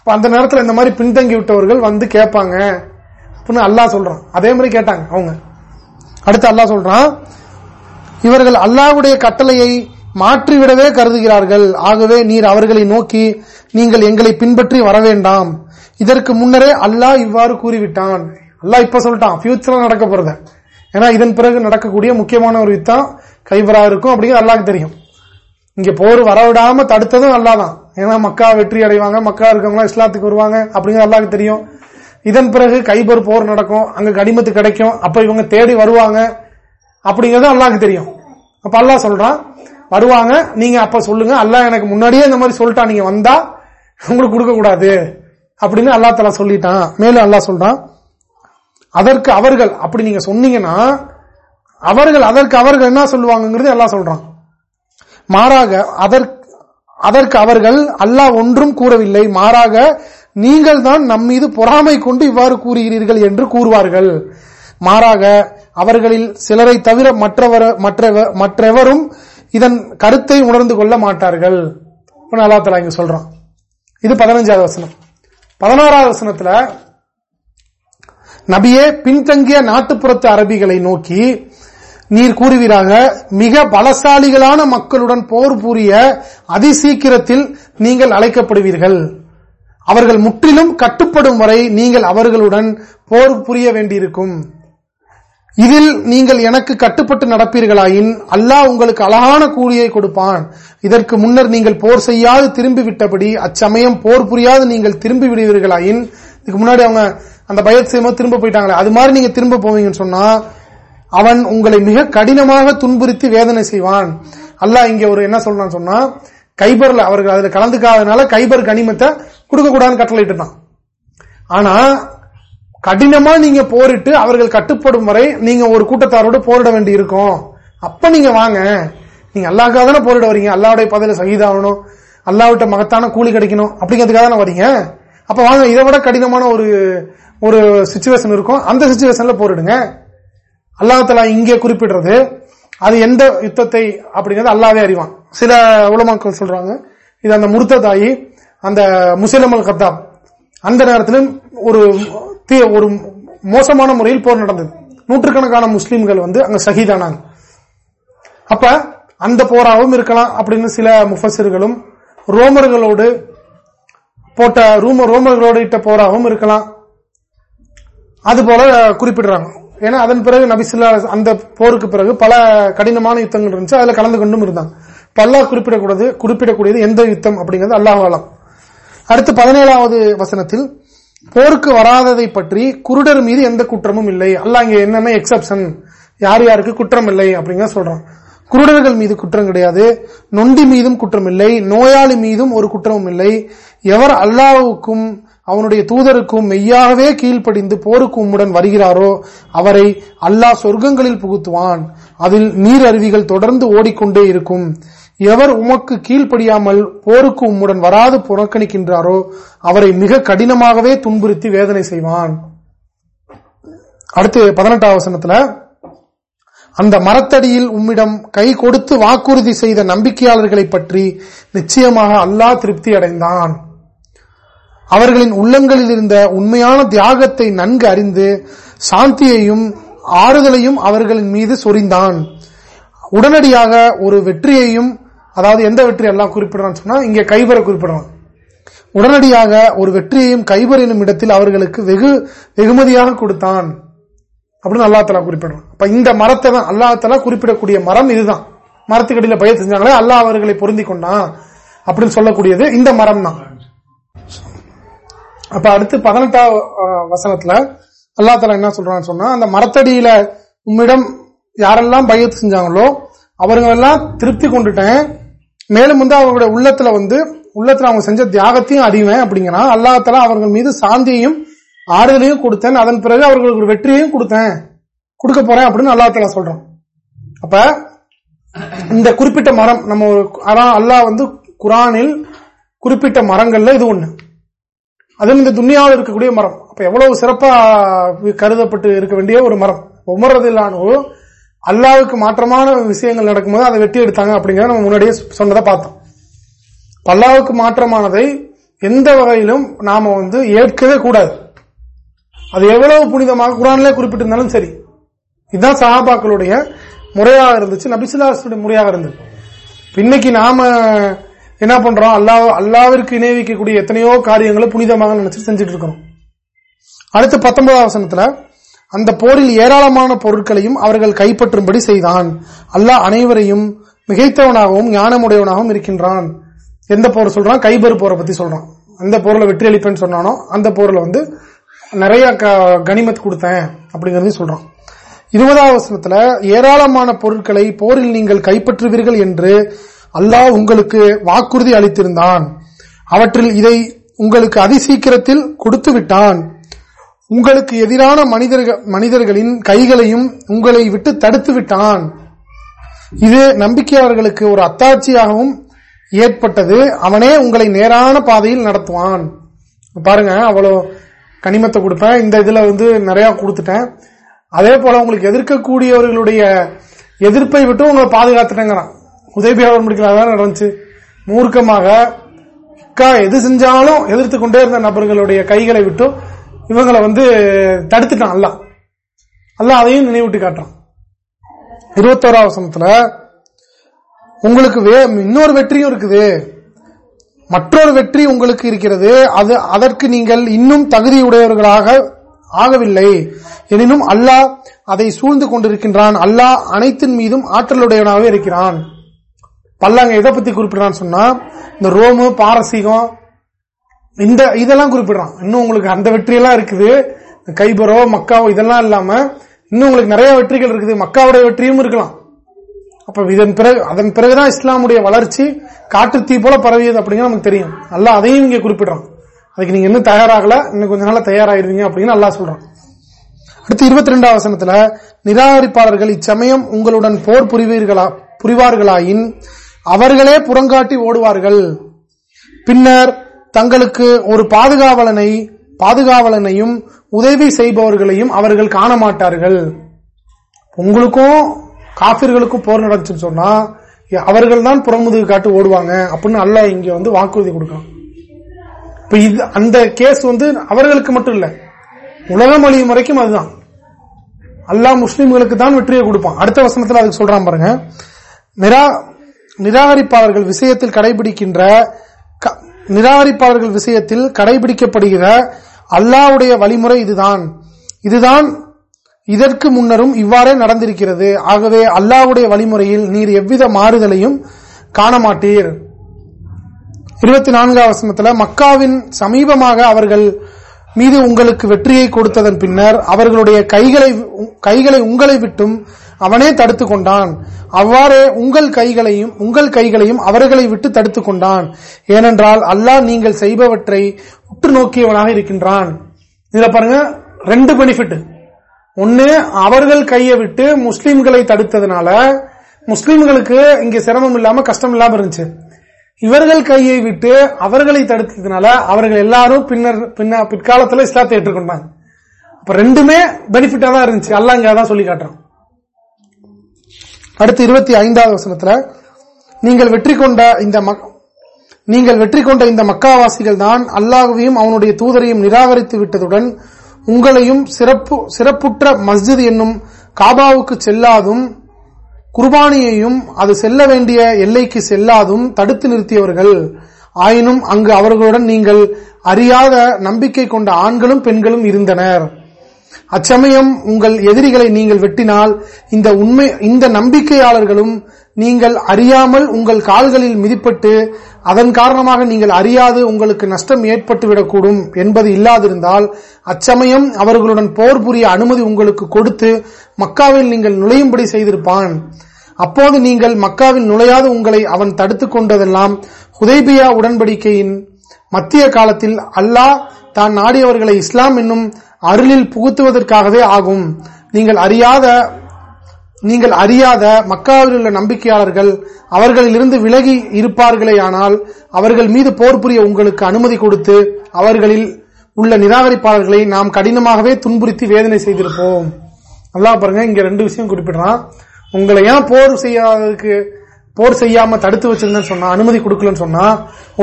[SPEAKER 1] அந்த நேரத்தில் இந்த மாதிரி பின்தங்கி விட்டவர்கள் வந்து கேட்பாங்க. அப்படின்னு அல்லா சொல்றான். அதே மாதிரி கேட்டாங்க அவங்க. அடுத்து அல்லா சொல்றான் இவர்கள் அல்லாவுடைய கட்டளையை மாற்றிவிடவே கருதுகிறார்கள். ஆகவே நீர் அவர்களை நோக்கி நீங்கள் எங்களை பின்பற்றி வர வேண்டாம் இதற்கு முன்னரே அல்லாஹ் இவ்வாறு கூறிவிட்டான். அல்லாஹ் இப்ப சொல்லிட்டான் பியூச்சர்ல நடக்க போறத. ஏன்னா இதன் பிறகு நடக்கக்கூடிய முக்கியமான ஒரு யுத்தம் கைபரா இருக்கும் அப்படிங்கிறது அல்லாஹ்க்கு தெரியும். இங்க போர் வரவிடாம தடுத்ததும் அல்லாதான் ஏன்னா மக்கா வெற்றி அடைவாங்க மக்கா இருக்கவங்களாம் இஸ்லாத்துக்கு வருவாங்க அப்படிங்கிறது அல்லாஹ்க்கு தெரியும். இதன் பிறகு கைபர் போர் நடக்கும் அங்க கடிமத்து கிடைக்கும் அப்ப இவங்க தேடி வருவாங்க. அப்படிங்கறது அல்லாக்கு தெரியும். அப்ப அல்லாஹ் சொல்றான் வருவாங்க நீங்க அப்ப சொல்லுங்க அல்லாஹ் எனக்கு முன்னாடியே இந்த மாதிரி சொல்லிட்டா நீங்க வந்தா உங்களுக்கு கொடுக்க கூடாது. அப்படின்னு அல்லா தலா சொல்லிட்டான். மேலும் அல்லாஹ் சொல்றான் அதற்கு அவர்கள் அப்படி நீங்க சொன்னீங்கன்னா அவர்கள் அதற்கு அவர்கள் என்ன சொல்லுவாங்கங்கிறது எல்லாம் சொல்றான். மாறாக அதற்கு அதற்கு அவர்கள் அல்லாஹ் ஒன்றும் கூறவில்லை. மாறாக நீங்கள் தான் நம்மீது பொறாமை கொண்டு இவ்வாறு கூறுகிறீர்கள் என்று கூறுவார்கள். மாறாக அவர்களில் சிலரை தவிர மற்றவர் மற்றவ- மற்றெவரும் இதன் கருத்தை உணர்ந்து கொள்ள மாட்டார்கள். இப்ப அல்லா தலா இங்க சொல்றான். இது பதினஞ்சாவது வசனம். பதினாறாவது வசனத்துல நபியே பின்தங்கிய நாட்டுப்புறத்து அரபிகளை நோக்கி நீர் கூறுவீராக மிக பலசாலிகளான மக்களுடன் போர் புரிய அதிசீக்கிரத்தில் நீங்கள் அழைக்கப்படுவீர்கள். அவர்கள் முற்றிலும் கட்டுப்படும் வரை நீங்கள் அவர்களுடன் போர் புரிய வேண்டியிருக்கும். இதில் நீங்கள் எனக்கு கட்டுப்பட்டு நடப்பீர்களாயின் அல்லாஹ் உங்களுக்கு அழகான கூலியை கொடுப்பான். இதற்கு முன்னர் நீங்கள் போர் செய்யாது திரும்பி விட்டபடி அச்சமயம் போர் புரியாது நீங்கள் திரும்பி விடுவீர்களாயின் இதுக்கு முன்னாடி அவங்க அந்த பயத் செய்யும்போது திரும்ப போயிட்டாங்களே அது மாதிரி நீங்க திரும்ப போவீங்கன்னு சொன்னா அவன் உங்களை மிக கடினமாக துன்புறுத்தி வேதனை செய்வான். அல்லாஹ் இங்க ஒரு என்ன சொல்றான்னு சொன்னா கைபர்ல அவர்கள் அதுல கலந்துக்காதனால கைபர் கனிமத்தை கொடுக்க கூடாதுன்னு கட்டளையிட்டுதான் ஆனா கடினமா நீங்க போரிட்டு அவர்கள் கட்டுப்படும் வரை நீங்க ஒரு கூட்டத்தாரோடு போரிட வேண்டி இருக்கும் அப்ப நீங்க வாங்க. நீங்க அல்லாஹ்க்காக தானே போரிட வரீங்க. அல்லாவுடைய பதவியில சகிதாகணும். அல்லாவிட்ட மகத்தான கூலி கிடைக்கணும். அப்படிங்கிறதுக்காக தானே வரீங்க? அப்ப வாங்க இதை விட கடினமான ஒரு ஒரு சுச்சுவேஷன் இருக்கும். அந்த சுச்சுவேஷன்ல போரிடுங்க. அல்லாஹலா இங்கே குறிப்பிடுறது அது எந்த யுத்தத்தை அப்படிங்கறது அல்லாவே அறிவான். சில உலமாக்கள் சொல்றாங்க இது அந்த முருத்த தாயி அந்த முசிலமல் கத்தாப் அந்த நேரத்திலும் ஒரு ஒரு மோசமான முறையில் போர் நடந்தது. நூற்றுக்கணக்கான முஸ்லீம்கள் வந்து அங்க ஷஹீதானாங்க. அப்ப அந்த போராவும் இருக்கலாம் அப்படின்னு சில முஃபஸர்களும் ரோமர்களோடு போட்ட ரூம ரோமர்களோடு இட்ட போராகவும் இருக்கலாம். அது போல குறிப்பிடுறாங்க. ஏன்னா அதன் பிறகு நபிசுல்லா அந்த போருக்கு பிறகு பல கடினமான யுத்தங்கள் இருந்துச்சு. அதுல கலந்து கொண்டும் இருந்தாங்க. பல்லா குறிப்பிடக்கூடாது குறிப்பிடக்கூடியது எந்த யுத்தம் அப்படிங்கிறது அல்லாஹ் அடுத்து பதினேழாவது வசனத்தில் போருக்கு வராததை பற்றி குருடர் மீது எந்த குற்றமும் இல்லை. அல்லாஹ் இங்க என்னென்ன எக்ஸப்ஷன் யார் யாருக்கு குற்றம் இல்லை அப்படிங்க சொல்றான். குருடர்கள் மீது குற்றம் கிடையாது. நொண்டி மீதும் குற்றம் இல்லை. நோயாளி மீதும் ஒரு குற்றமும் இல்லை. எவர் அல்லாவுக்கும் அவனுடைய தூதருக்கும் மெய்யாகவே கீழ்ப்படிந்து போருக்கு உம்முடன் வருகிறாரோ அவரை அல்லாஹ் சொர்க்கங்களில் புகுத்துவான். அதில் நீர் அருவிகள் தொடர்ந்து ஓடிக்கொண்டே இருக்கும். எவர் உமக்கு கீழ்ப்படியாமல் போருக்கு உம்முடன் வராது புறக்கணிக்கின்றாரோ அவரை மிக கடினமாகவே துன்புறுத்தி வேதனை செய்வான். அடுத்து பதினெட்டாம் வசனத்துல அந்த மரத்தடியில் உம்மிடம் கை கொடுத்து வாக்குறுதி செய்த நம்பிக்கையாளர்களை பற்றி நிச்சயமாக அல்லாஹ் திருப்தி அடைந்தான். அவர்களின் உள்ளங்களில் இருந்த உண்மையான தியாகத்தை நன்கு அறிந்து சாந்தியையும் ஆறுதலையும் அவர்களின் மீது சொரிந்தான். உடனடியாக ஒரு வெற்றியையும் அதாவது எந்த வெற்றி எல்லாம் குறிப்பிடுறான்னு சொன்னா இங்கே கைபரை குறிப்பிடுறான் உடனடியாக ஒரு வெற்றியையும் கைபர் என்னும் இடத்தில் அவர்களுக்கு வெகு வெகுமதியாக கொடுத்தான். அப்படின்னு அல்லாத்தலா தலா குறிப்பிடுறான். அப்ப இந்த மரத்தை தான் அல்லாத்தலா தலா குறிப்பிடக்கூடிய மரம் இதுதான். மரத்துக்கடியில பயிர் செஞ்சாங்களே அல்லாஹ் அவர்களை பொருந்தி கொண்டான் அப்படின்னு சொல்லக்கூடியது இந்த மரம் தான். அப்ப அடுத்து பதினெட்டாம் வசனத்துல அல்லா தலா என்ன சொல்றான்னு சொன்னா அந்த மரத்தடியில உம்மிடம் யாரெல்லாம் பயத்து செஞ்சாங்களோ அவர்களெல்லாம் திருப்தி கொண்டுட்டேன். மேலும் வந்து அவர்களுடைய உள்ளத்துல வந்து உள்ளத்துல அவங்க செஞ்ச தியாகத்தையும் அறிவேன் அப்படிங்கிறான் அல்லாஹால அவர்கள் மீது சாந்தியையும் ஆறுதலையும் கொடுத்தேன். அதன் பிறகு அவர்களுக்கு ஒரு வெற்றியையும் கொடுத்தேன். கொடுக்க போறேன் அப்படின்னு அல்லாஹால சொல்றான். அப்ப இந்த குறிப்பிட்ட மரம் நம்ம அதான் அல்லாஹ் வந்து குரானில் குறிப்பிட்ட மரங்கள்ல இது ஒண்ணு. அதுவும் இந்த துன்யாவில் இருக்கக்கூடிய மரம். அப்ப எவ்வளவு சிறப்பா கருதப்பட்டு இருக்க வேண்டிய ஒரு மரம். உமர்றதில்லானோ அல்லாவுக்கு மாற்றமான விஷயங்கள் நடக்கும்போது அதை வெட்டி எடுத்தாங்க அப்படிங்கறத நம்ம முன்னாடியே சொன்னதை பார்த்தோம். அல்லாவுக்கு மாற்றமானதை எந்த வகையிலும் நாம வந்து ஏற்கவே கூடாது. அது எவ்வளவு புனிதமாக குரான்ல குறிப்பிட்டிருந்தாலும் சரி. இதுதான் சஹாபாக்களுடைய முறையாக இருந்துச்சு நபிசுல்லாசுடைய முறையாக இருந்தது. இன்னைக்கு நாம என்ன பண்றோம்? அல்லாஹ் அல்லாவிற்கு இணைவிக்கக்கூடிய எத்தனையோ காரியங்களை புனிதமாக நினைச்சு செஞ்சுட்டு இருக்கிறோம். அடுத்து பத்தொன்பதாம் வசனத்துல அந்த போரில் ஏராளமான பொருட்களையும் அவர்கள் கைப்பற்றும்படி செய்தான். அல்லாஹ் அனைவரையும் மிகைத்தவனாகவும் ஞானமுடையவனாகவும் இருக்கின்றான். எந்த போர் சொல்றான்? கைபர் போரை பத்தி சொல்றான். அந்த போரில் வெற்றி அளிப்பேன்னு சொன்னானோ அந்த போரில் வந்து நிறைய கனிமத் கொடுத்தேன் அப்படிங்கறதையும் சொல்றான். இருபதாவது வசனத்துல ஏராளமான பொருட்களை போரில் நீங்கள் கைப்பற்றுவீர்கள் என்று அல்லாஹ் உங்களுக்கு வாக்குறுதி அளித்திருந்தான். அவற்றில் இதை உங்களுக்கு அதிசீக்கிரத்தில் கொடுத்து விட்டான் உங்களுக்கு எதிரான மனிதர்கள் மனிதர்களின் கைகளையும் உங்களை விட்டு தடுத்து விட்டான். இது நம்பிக்கையாளர்களுக்கு ஒரு அத்தாட்சியாகவும் ஏற்பட்டது. அவனே உங்களை நேரான பாதையில் நடத்துவான். பாருங்க அவ்வளோ கனிமத்தை கொடுப்பேன். இந்த இதுல வந்து நிறைய கொடுத்துட்டேன். அதே போல உங்களுக்கு எதிர்க்கக்கூடியவர்களுடைய எதிர்ப்பை விட்டு உங்களை பாதுகாத்துட்டேங்கிறான். உதவியாளர் முடிக்கலாம் நடந்துச்சு. மூர்க்கமாக எது செஞ்சாலும் எதிர்த்து கொண்டே இருந்த நபர்களுடைய கைகளை விட்டு இவங்களை வந்து தடுத்துட்டான் அல்லா அல்லா அதையும் நினைவிட்டு காட்டுறான். இருபத்தோராவசனத்துல உங்களுக்கு இன்னொரு வெற்றியும் இருக்குது. மற்றொரு வெற்றி உங்களுக்கு இருக்கிறது. அது அதற்கு நீங்கள் இன்னும் தகுதியுடையவர்களாக ஆகவில்லை. எனினும் அல்லாஹ் அதை சூழ்ந்து கொண்டிருக்கின்றான். அல்லாஹ் அனைத்தின் மீதும் ஆற்றலுடையவனாகவே இருக்கிறான். பல்லாங்க எதை பத்தி குறிப்பிடுறான்னு சொன்னா இந்த ரோமு பாரசீகம் இந்த இதெல்லாம் குறிப்பிடுறான். இன்னும் உங்களுக்கு அந்த வெற்றியெல்லாம் இருக்குது. கைபரோ மக்காவோ இதெல்லாம் இல்லாம இன்னும் உங்களுக்கு நிறைய வெற்றிகள் இருக்குது. மக்காவுடைய வெற்றியும் இருக்கலாம். அப்ப இதன் பிறகு அதன் பிறகுதான் இஸ்லாமுடைய வளர்ச்சி காற்று தீ போல பரவியது அப்படிங்கிற நமக்கு தெரியும். அல்ல அதையும் இங்க குறிப்பிடுறான். அதுக்கு நீங்க இன்னும் தயாராகல இன்னும் கொஞ்ச நாள் தயாராயிருவீங்க அப்படின்னு நல்லா சொல்றான். அடுத்து இருபத்தி ரெண்டாம் வசனத்துல நிராகரிப்பாளர்கள் இச்சமயம் உங்களுடன் போர் புரிவீர்களா புரிவார்களாயின் அவர்களே புறங்காட்டி ஓடுவார்கள். பின்னர் தங்களுக்கு ஒரு பாதுகாவலனை பாதுகாவலனையும் உதவி செய்பவர்களையும் அவர்கள் காண மாட்டார்கள் உங்களுக்கும் காபிர்களுக்கும் போர் நடந்துச்சுன்னு சொன்னா அவர்கள் தான் புறமுதுகு காட்டு ஓடுவாங்க அப்படின்னு அல்ல இங்க வந்து வாக்குறுதி கொடுக்கலாம் இப்ப இது அந்த கேஸ் வந்து அவர்களுக்கு மட்டும் இல்ல உலகம் அழியும் வரைக்கும் அதுதான். அல்லா முஸ்லீம்களுக்கு தான் வெற்றியை கொடுப்பான். அடுத்த வசனத்தில் அதுக்கு சொல்றான் பாருங்க. நிராகரிப்பாளர்கள் விஷயத்தில் கடைபிடிக்கின்ற நிராகரிப்பாளர்கள் விஷயத்தில் கடைபிடிக்கப்படுகிற அல்லாவுடைய வழிமுறை இதுதான். இதுதான் இதற்கு முன்னரும் இவ்வாறே நடந்திருக்கிறது. ஆகவே அல்லாவுடைய வழிமுறையில் நீர் எவ்வித மாறுதலையும் காண மாட்டீர் இருபத்தி நான்காம் மக்காவின் சமீபமாக அவர்கள் மீது உங்களுக்கு வெற்றியை கொடுத்ததன் பின்னர் அவர்களுடைய கைகளை கைகளை உங்களை விட்டும் அவனே தடுத்து கொண்டான் அவ்வாறே உங்கள் கைகளையும் உங்கள் கைகளையும் அவர்களை விட்டு தடுத்துக் கொண்டான் ஏனென்றால் அல்லாஹ் நீங்கள் செய்பவற்றை உற்று நோக்கியவனாக இருக்கின்றான். இதுல பாருங்க ரெண்டு பெனிஃபிட் ஒன்னு அவர்கள் கையை விட்டு முஸ்லிம்களை தடுத்ததுனால முஸ்லிம்களுக்கு இங்க சிரமம் இல்லாம கஷ்டம் இல்லாம இருந்துச்சு. இவர்கள் கையை விட்டு அவர்களை தடுத்ததுனால அவர்கள் எல்லாரும் பின்னர் பின்ன பிற்காலத்தில் இஸ்லாத்தை ஏற்றுக்கொண்டாங்க. அப்ப ரெண்டுமே பெனிஃபிட்டா தான் இருந்துச்சு. அல்லாங்க தான் சொல்லி காட்டுறோம் அடுத்து இருபத்தி ஐந்தாவது வசனத்துல நீங்கள் வெற்றி கொண்ட இந்த நீங்கள் வெற்றி கொண்ட இந்த மக்காவாசிகள் தான் அல்லாஹுவையும் அவனுடைய தூதரையும் நிராகரித்து விட்டதுடன் உங்களையும் சிறப்பு சிறப்புற்ற மஸ்ஜித் என்னும் காபாவுக்கு செல்லாதும் குர்பானியையும் அது செல்ல வேண்டிய எல்லைக்கு செல்லாதும் தடுத்து நிறுத்தியவர்கள். ஆயினும் அங்கு அவர்களுடன் நீங்கள் அறியாத நம்பிக்கை கொண்ட ஆண்களும் பெண்களும் இருந்தனர். அச்சமயம் உங்கள் எதிரிகளை நீங்கள் வெட்டினால் இந்த உண்மை இந்த நம்பிக்கையாளர்களும் நீங்கள் அறியாமல் உங்கள் கால்களில் மிதிப்பட்டு அதன் காரணமாக நீங்கள் அறியாது உங்களுக்கு நஷ்டம் ஏற்பட்டுவிடக்கூடும் என்பது இல்லாதிருந்தால் அச்சமயம் அவர்களுடன் போர் புரிய அனுமதி உங்களுக்கு கொடுத்து மக்காவில் நீங்கள் நுழையும்படி செய்திருப்பான். அப்போது நீங்கள் மக்காவில் நுழையாது உங்களை அவன் தடுத்துக் கொண்டதெல்லாம் ஹுதைபியா உடன்படிக்கையின் மத்திய காலத்தில் அல்லாஹ் தான் நாடியவர்களை இஸ்லாம் என்னும் அருளில் புகுத்துவதற்காகவே ஆகும். நீங்கள் அறியாத நீங்கள் அறியாத மக்காவில் உள்ள நம்பிக்கையாளர்கள் அவர்களிலிருந்து விலகி இருப்பார்களே ஆனால் அவர்கள் மீது போர் புரிய உங்களுக்கு அனுமதி கொடுத்து அவர்களில் உள்ள நிராகரிப்பாளர்களை நாம் கடினமாகவே துன்புறுத்தி வேதனை செய்திருப்போம். நல்லா பாருங்க இங்க ரெண்டு விஷயம் குறிப்பிடுறான். உங்களை ஏன் போர் செய்யாததுக்கு போர் செய்யாம தடுத்து வச்சிருந்தேன்னு சொன்னா அனுமதி கொடுக்கலன்னு சொன்னா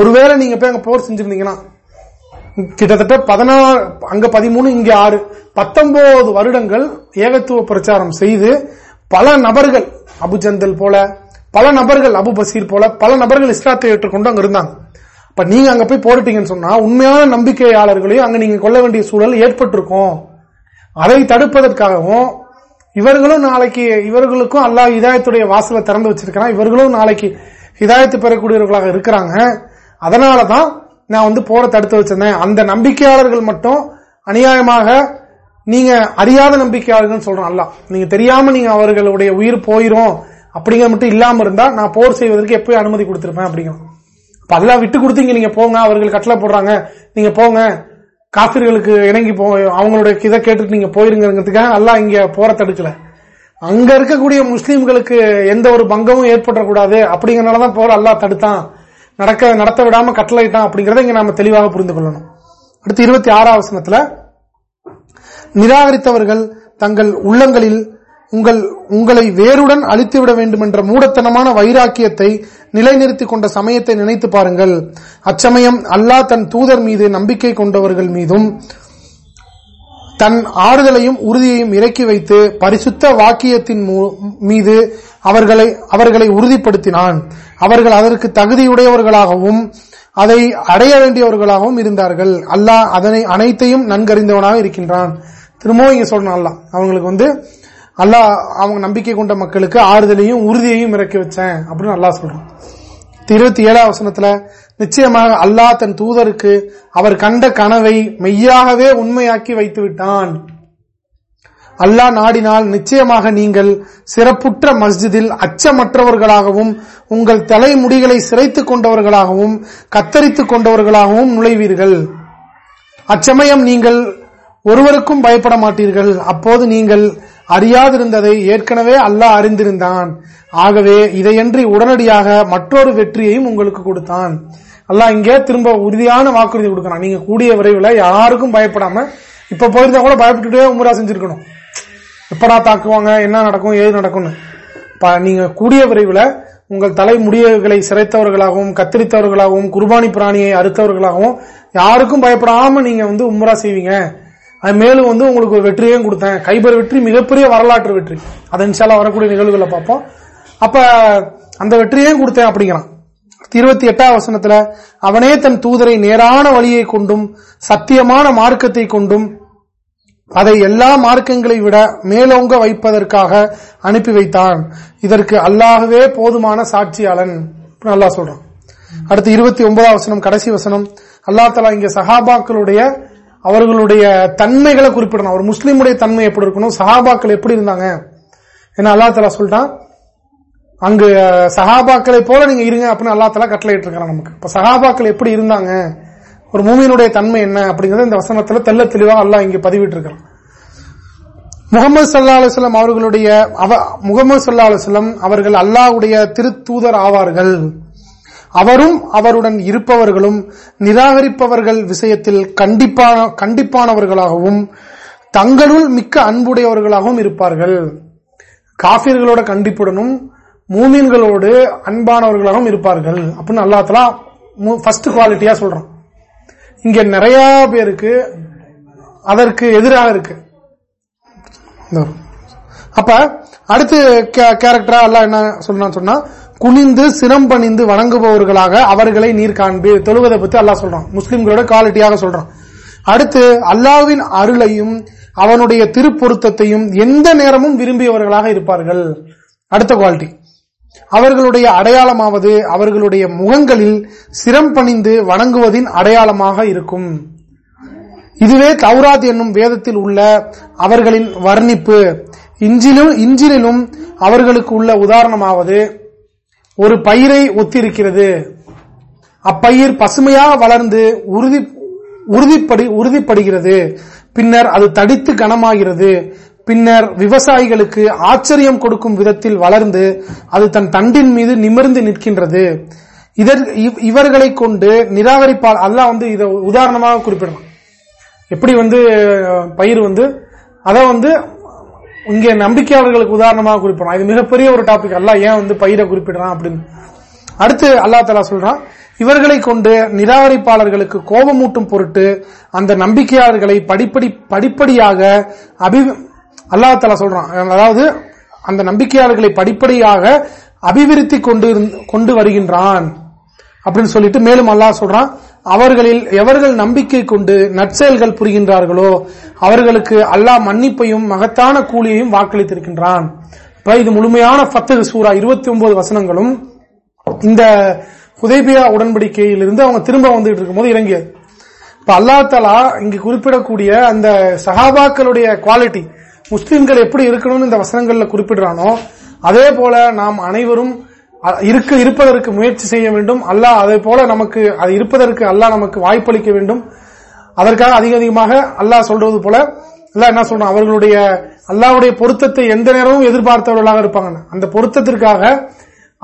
[SPEAKER 1] ஒருவேளை நீங்க போய் அங்க போர் செஞ்சிருந்தீங்கன்னா கிட்டத்தட்ட பதினாறு அங்க பதிமூணு இங்க ஆறு. பத்தொன்பது வருடங்கள் ஏகத்துவ பிரச்சாரம் செய்து பல நபர்கள் அபுஜந்தல் போல பல நபர்கள் அபு பசீர் போல பல நபர்கள் இஸ்லாத்தை ஏற்றுக்கொண்டு அங்க இருந்தாங்க. இப்ப நீங்க அங்க போய் போட்டுட்டீங்கன்னு சொன்னா உண்மையான நம்பிக்கையாளர்களையும் அங்க நீங்க கொள்ள வேண்டிய சூழல் ஏற்பட்டிருக்கும். அதை தடுப்பதற்காகவும் இவர்களும் நாளைக்கு இவர்களுக்கும் அல்லாஹ் இதாயத்துடைய வாசலை திறந்து வச்சிருக்கிறான். இவர்களும் நாளைக்கு இதாயத்து பெறக்கூடியவர்களாக இருக்கிறாங்க. அதனாலதான் நான் வந்து போற தடுத்து வச்சிருந்தேன். அந்த நம்பிக்கையாளர்கள் மட்டும் அநியாயமாக நீங்க அறியாத நம்பிக்கையாளர்கள் சொல்றோம் அல்ல நீங்க தெரியாம நீங்க அவர்களுடைய உயிர் போயிரும் அப்படிங்கிற மட்டும் இல்லாம இருந்தா நான் போர் செய்வதற்கு எப்பயும் அனுமதி கொடுத்திருப்பேன் அப்படிங்கிறோம் அதெல்லாம் விட்டு கொடுத்தீங்க நீங்க போங்க அவர்கள் கட்டளை போடுறாங்க நீங்க போங்க காபிர்களுக்கு இணங்கி போ அவங்களுடைய இதை கேட்டுட்டு நீங்க போயிருங்கிறதுக்காக அல்லா இங்க போற தடுக்கல. அங்க இருக்கக்கூடிய முஸ்லீம்களுக்கு எந்த ஒரு பங்கமும் ஏற்படக்கூடாது அப்படிங்கறனாலதான் போற அல்லா தடுத்தான். நடக்க நடத்த விடாம கட்டளையிட்டான் அப்படிங்கறத இங்க நாம தெளிவாக புரிந்து கொள்ளணும். அடுத்து இருபத்தி ஆறாம் வசனத்துல நிராகரித்தவர்கள் தங்கள் உள்ளங்களில் உங்கள் உங்களை வேருடன் அழித்துவிட வேண்டும் என்ற மூடத்தனமான வைராக்கியத்தை நிலைநிறுத்திக் கொண்ட சமயத்தை நினைத்து பாருங்கள். அச்சமயம் அல்லாஹ் தன் தூதர் மீது நம்பிக்கை கொண்டவர்கள் மீதும் தன் ஆறுதலையும் உறுதியையும் இறக்கி வைத்து பரிசுத்த வாக்கியத்தின் மீது அவர்களை அவர்களை உறுதிப்படுத்தினான். அவர்கள் அதற்கு தகுதியுடையவர்களாகவும் அதை அடைய வேண்டியவர்களாகவும் இருந்தார்கள். அல்லாஹ் அதனை அனைத்தையும் நன்கறிந்தவனாக இருக்கின்றான். திரும்பவும் இங்க சொல்றான் அல்ல அவங்களுக்கு வந்து அல்லாஹ் அவங்க நம்பிக்கை கொண்ட மக்களுக்கு ஆறுதலையும் உறுதியையும் இறக்கி வச்சேன் அப்படின்னு அல்லா சொல்றான். இருபத்தி ஏழாம் வசனத்துல நிச்சயமாக அல்லாஹ் தன் தூதருக்கு அவர் கண்ட கனவை மெய்யாகவே உண்மையாக்கி வைத்து விட்டான். அல்லாஹ் நாடினால் நிச்சயமாக நீங்கள் சிறப்புற்ற மஸ்ஜிதில் அச்சமற்றவர்களாகவும் உங்கள் தலைமுடிகளை சிரைத்துக் கொண்டவர்களாகவும் கத்தரித்துக் கொண்டவர்களாகவும் நுழைவீர்கள். அச்சமயம் நீங்கள் ஒருவருக்கும் பயப்பட மாட்டீர்கள். அப்போது நீங்கள் அறியாதிருந்ததை ஏற்கனவே அல்லாஹ் அறிந்திருந்தான். ஆகவே இதையன்றி உடனடியாக மற்றொரு வெற்றியையும் உங்களுக்கு கொடுத்தான். அல்லாஹ் இங்கே திரும்ப உறுதியான வாக்குறுதி கொடுக்கணும் நீங்க கூடிய விரைவில் யாருக்கும் பயப்படாம இப்ப போயிருந்தா கூட பயப்பட்டுட்டே உமரா செஞ்சிருக்கணும். எப்படா தாக்குவாங்க என்ன நடக்கும் ஏது நடக்கும்னு. நீங்க கூடிய விரைவில் உங்கள் தலை முடிவுகளை சிறைத்தவர்களாகவும் கத்திரித்தவர்களாகவும் குர்பானி பிராணியை அறுத்தவர்களாகவும் யாருக்கும் பயப்படாம நீங்க வந்து உம்ரா செய்வீங்க. அது மேலும் வந்து உங்களுக்கு ஒரு வெற்றியையும் கொடுத்தேன். கைபர் வெற்றி மிகப்பெரிய வரலாற்று வெற்றி. அதை வரக்கூடிய நிகழ்வுகளை பார்ப்போம். அப்ப அந்த வெற்றியையும் கொடுத்தேன் அப்படிங்கிறான். இருபத்தி எட்டாம் வசனத்துல அவனே தன் தூதரை நேரான வழியை கொண்டும் சத்தியமான மார்க்கத்தை கொண்டும் அதை எல்லா மார்க்கங்களை விட மேலோங்க வைப்பதற்காக அனுப்பி வைத்தான். இதற்கு அல்லாகவே போதுமான சாட்சியாளன் நல்லா சொல்றான். அடுத்து இருபத்தி ஒன்பதாம் வசனம் கடைசி வசனம். அல்லா தலா இங்க சஹாபாக்களுடைய அவர்களுடைய தன்மைகளை குறிப்பிடணும். ஒரு முஸ்லீமுடைய தன்மை எப்படி இருக்கணும் சஹாபாக்கள் எப்படி இருந்தாங்க ஏன்னா அல்லா தலா சொல்லிட்டான் அங்கு சஹாபாக்களை போல நீங்க இருங்க அப்படின்னு அல்லா தலா கட்டளை நமக்கு. இப்ப சஹாபாக்கள் எப்படி இருந்தாங்க? ஒரு மூமியினுடைய தன்மை என்ன அப்படிங்கறத இந்த வசனத்துல தெல்ல தெளிவாக அல்லா இங்க பதிவிட்டிருக்கிறான். முகமது சல்லா அலுவலம் அவர்களுடைய முகமது சல்லா அலுவலம் அவர்கள் அல்லாஹுடைய திருத்தூதர் ஆவார்கள். அவரும் அவருடன் இருப்பவர்களும் நிராகரிப்பவர்கள் விஷயத்தில் கண்டிப்பான கண்டிப்பானவர்களாகவும் தங்களுள் மிக்க அன்புடையவர்களாகவும் இருப்பார்கள். காபிர்களோட கண்டிப்புடனும் மூமீன்களோடு அன்பானவர்களாகவும் இருப்பார்கள். அப்படின்னு அல்லாத்தலா ஃபர்ஸ்ட் குவாலிட்டியா சொல்றான். இங்க நிறைய பேருக்கு அதற்கு எதிராக இருக்கு. அப்ப அடுத்து கேரக்டரா எல்லாம் என்ன சொன்னா சொன்னா குனிந்து சிரம் பணிந்து வணங்குபவர்களாக அவர்களை நீர் காண்பி தொழுவதை பத்தி அல்லா சொல்றான். முஸ்லிம்களோட குவாலிட்டியாக சொல்றான். அடுத்து அல்லாவின் அருளையும் அவனுடைய திருப்பொருத்தத்தையும் எந்த நேரமும் விரும்பியவர்களாக இருப்பார்கள். அடுத்த குவாலிட்டி அவர்களுடைய அடையாளமாவது அவர்களுடைய முகங்களில் சிரம் பணிந்து வணங்குவதின் அடையாளமாக இருக்கும். இதுவே தௌராத் என்னும் வேதத்தில் உள்ள அவர்களின் வர்ணிப்பு. இஞ்சிலும் இஞ்சிலும் அவர்களுக்கு உள்ள உதாரணமாவது ஒரு பயிரை ஒத்திருக்கிறது. அப்பயிர் பசுமையாக வளர்ந்து உறுதி உறுதிப்படி உறுதிப்படுகிறது. பின்னர் அது தடித்து கனமாகிறது. பின்னர் விவசாயிகளுக்கு ஆச்சரியம் கொடுக்கும் விதத்தில் வளர்ந்து அது தன் தண்டின் மீது நிமிர்ந்து நிற்கின்றது. இவர்களை கொண்டு நிராகரிப்பால் அல்ல வந்து இதை உதாரணமாக குறிப்பிடணும் எப்படி வந்து பயிர் வந்து அதை வந்து இங்கே நம்பிக்கையாளர்களுக்கு உதாரணமாக குறிப்பிடணும் இது மிகப்பெரிய ஒரு டாபிக் அல்ல ஏன் வந்து பயிரை குறிப்பிடலாம் அப்படின்னு. அடுத்து அல்லா தலா சொல்றான் இவர்களை கொண்டு நிராகரிப்பாளர்களுக்கு கோபமூட்டும் பொருட்டு அந்த நம்பிக்கையாளர்களை படிப்படி படிப்படியாக அபி அல்லாஹால தலா சொல்றான். அதாவது அந்த நம்பிக்கையாளர்களை படிப்படியாக அபிவிருத்தி கொண்டு கொண்டு வருகின்றான். அப்படின்னு சொல்லிட்டு மேலும் அல்லாஹ் சொல்றான் அவர்களில் எவர்கள் நம்பிக்கை கொண்டு நற்செயல்கள் புரிகின்றார்களோ அவர்களுக்கு அல்லாஹ் மன்னிப்பையும் மகத்தான கூலியையும் வாக்களித்திருக்கின்றான். இது முழுமையான பத்து சூரா இருபத்தி ஒன்பது வசனங்களும் இந்த உதேபியா உடன்படிக்கையிலிருந்து அவங்க திரும்ப வந்துட்டு இருக்கும்போது இறங்கியது. இப்ப அல்லா தலா இங்கு குறிப்பிடக்கூடிய அந்த சகாபாக்களுடைய குவாலிட்டி முஸ்லிம்கள் எப்படி இருக்கணும்னு இந்த வசனங்கள்ல குறிப்பிடுறானோ அதே போல நாம் அனைவரும் இருக்க இருப்பதற்கு முயற்சி செய்ய வேண்டும். அல்லாஹ் அதே போல நமக்கு அது இருப்பதற்கு அல்லாஹ் நமக்கு வாய்ப்பளிக்க வேண்டும். அதற்காக அதிக அதிகமாக அல்லாஹ் சொல்றது போல அல்லாஹ் என்ன சொல்றான்? அவர்களுடைய அல்லாவுடைய பொருத்தத்தை எந்த நேரமும் எதிர்பார்த்தவர்களாக இருப்பாங்க. அந்த பொருத்தத்திற்காக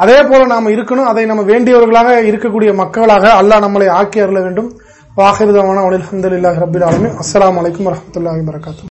[SPEAKER 1] அதே போல நாம இருக்கணும். அதை நம்ம வேண்டியவர்களாக இருக்கக்கூடிய மக்களாக அல்லாஹ் நம்மளை ஆக்கி அருள வேண்டும். வாஹிருதமான அலமதுல்லாஹி ரபில் ஆலமி அஸ்லாம் வலைக்கம் வரமத்துல்லாஹி வரகாத்து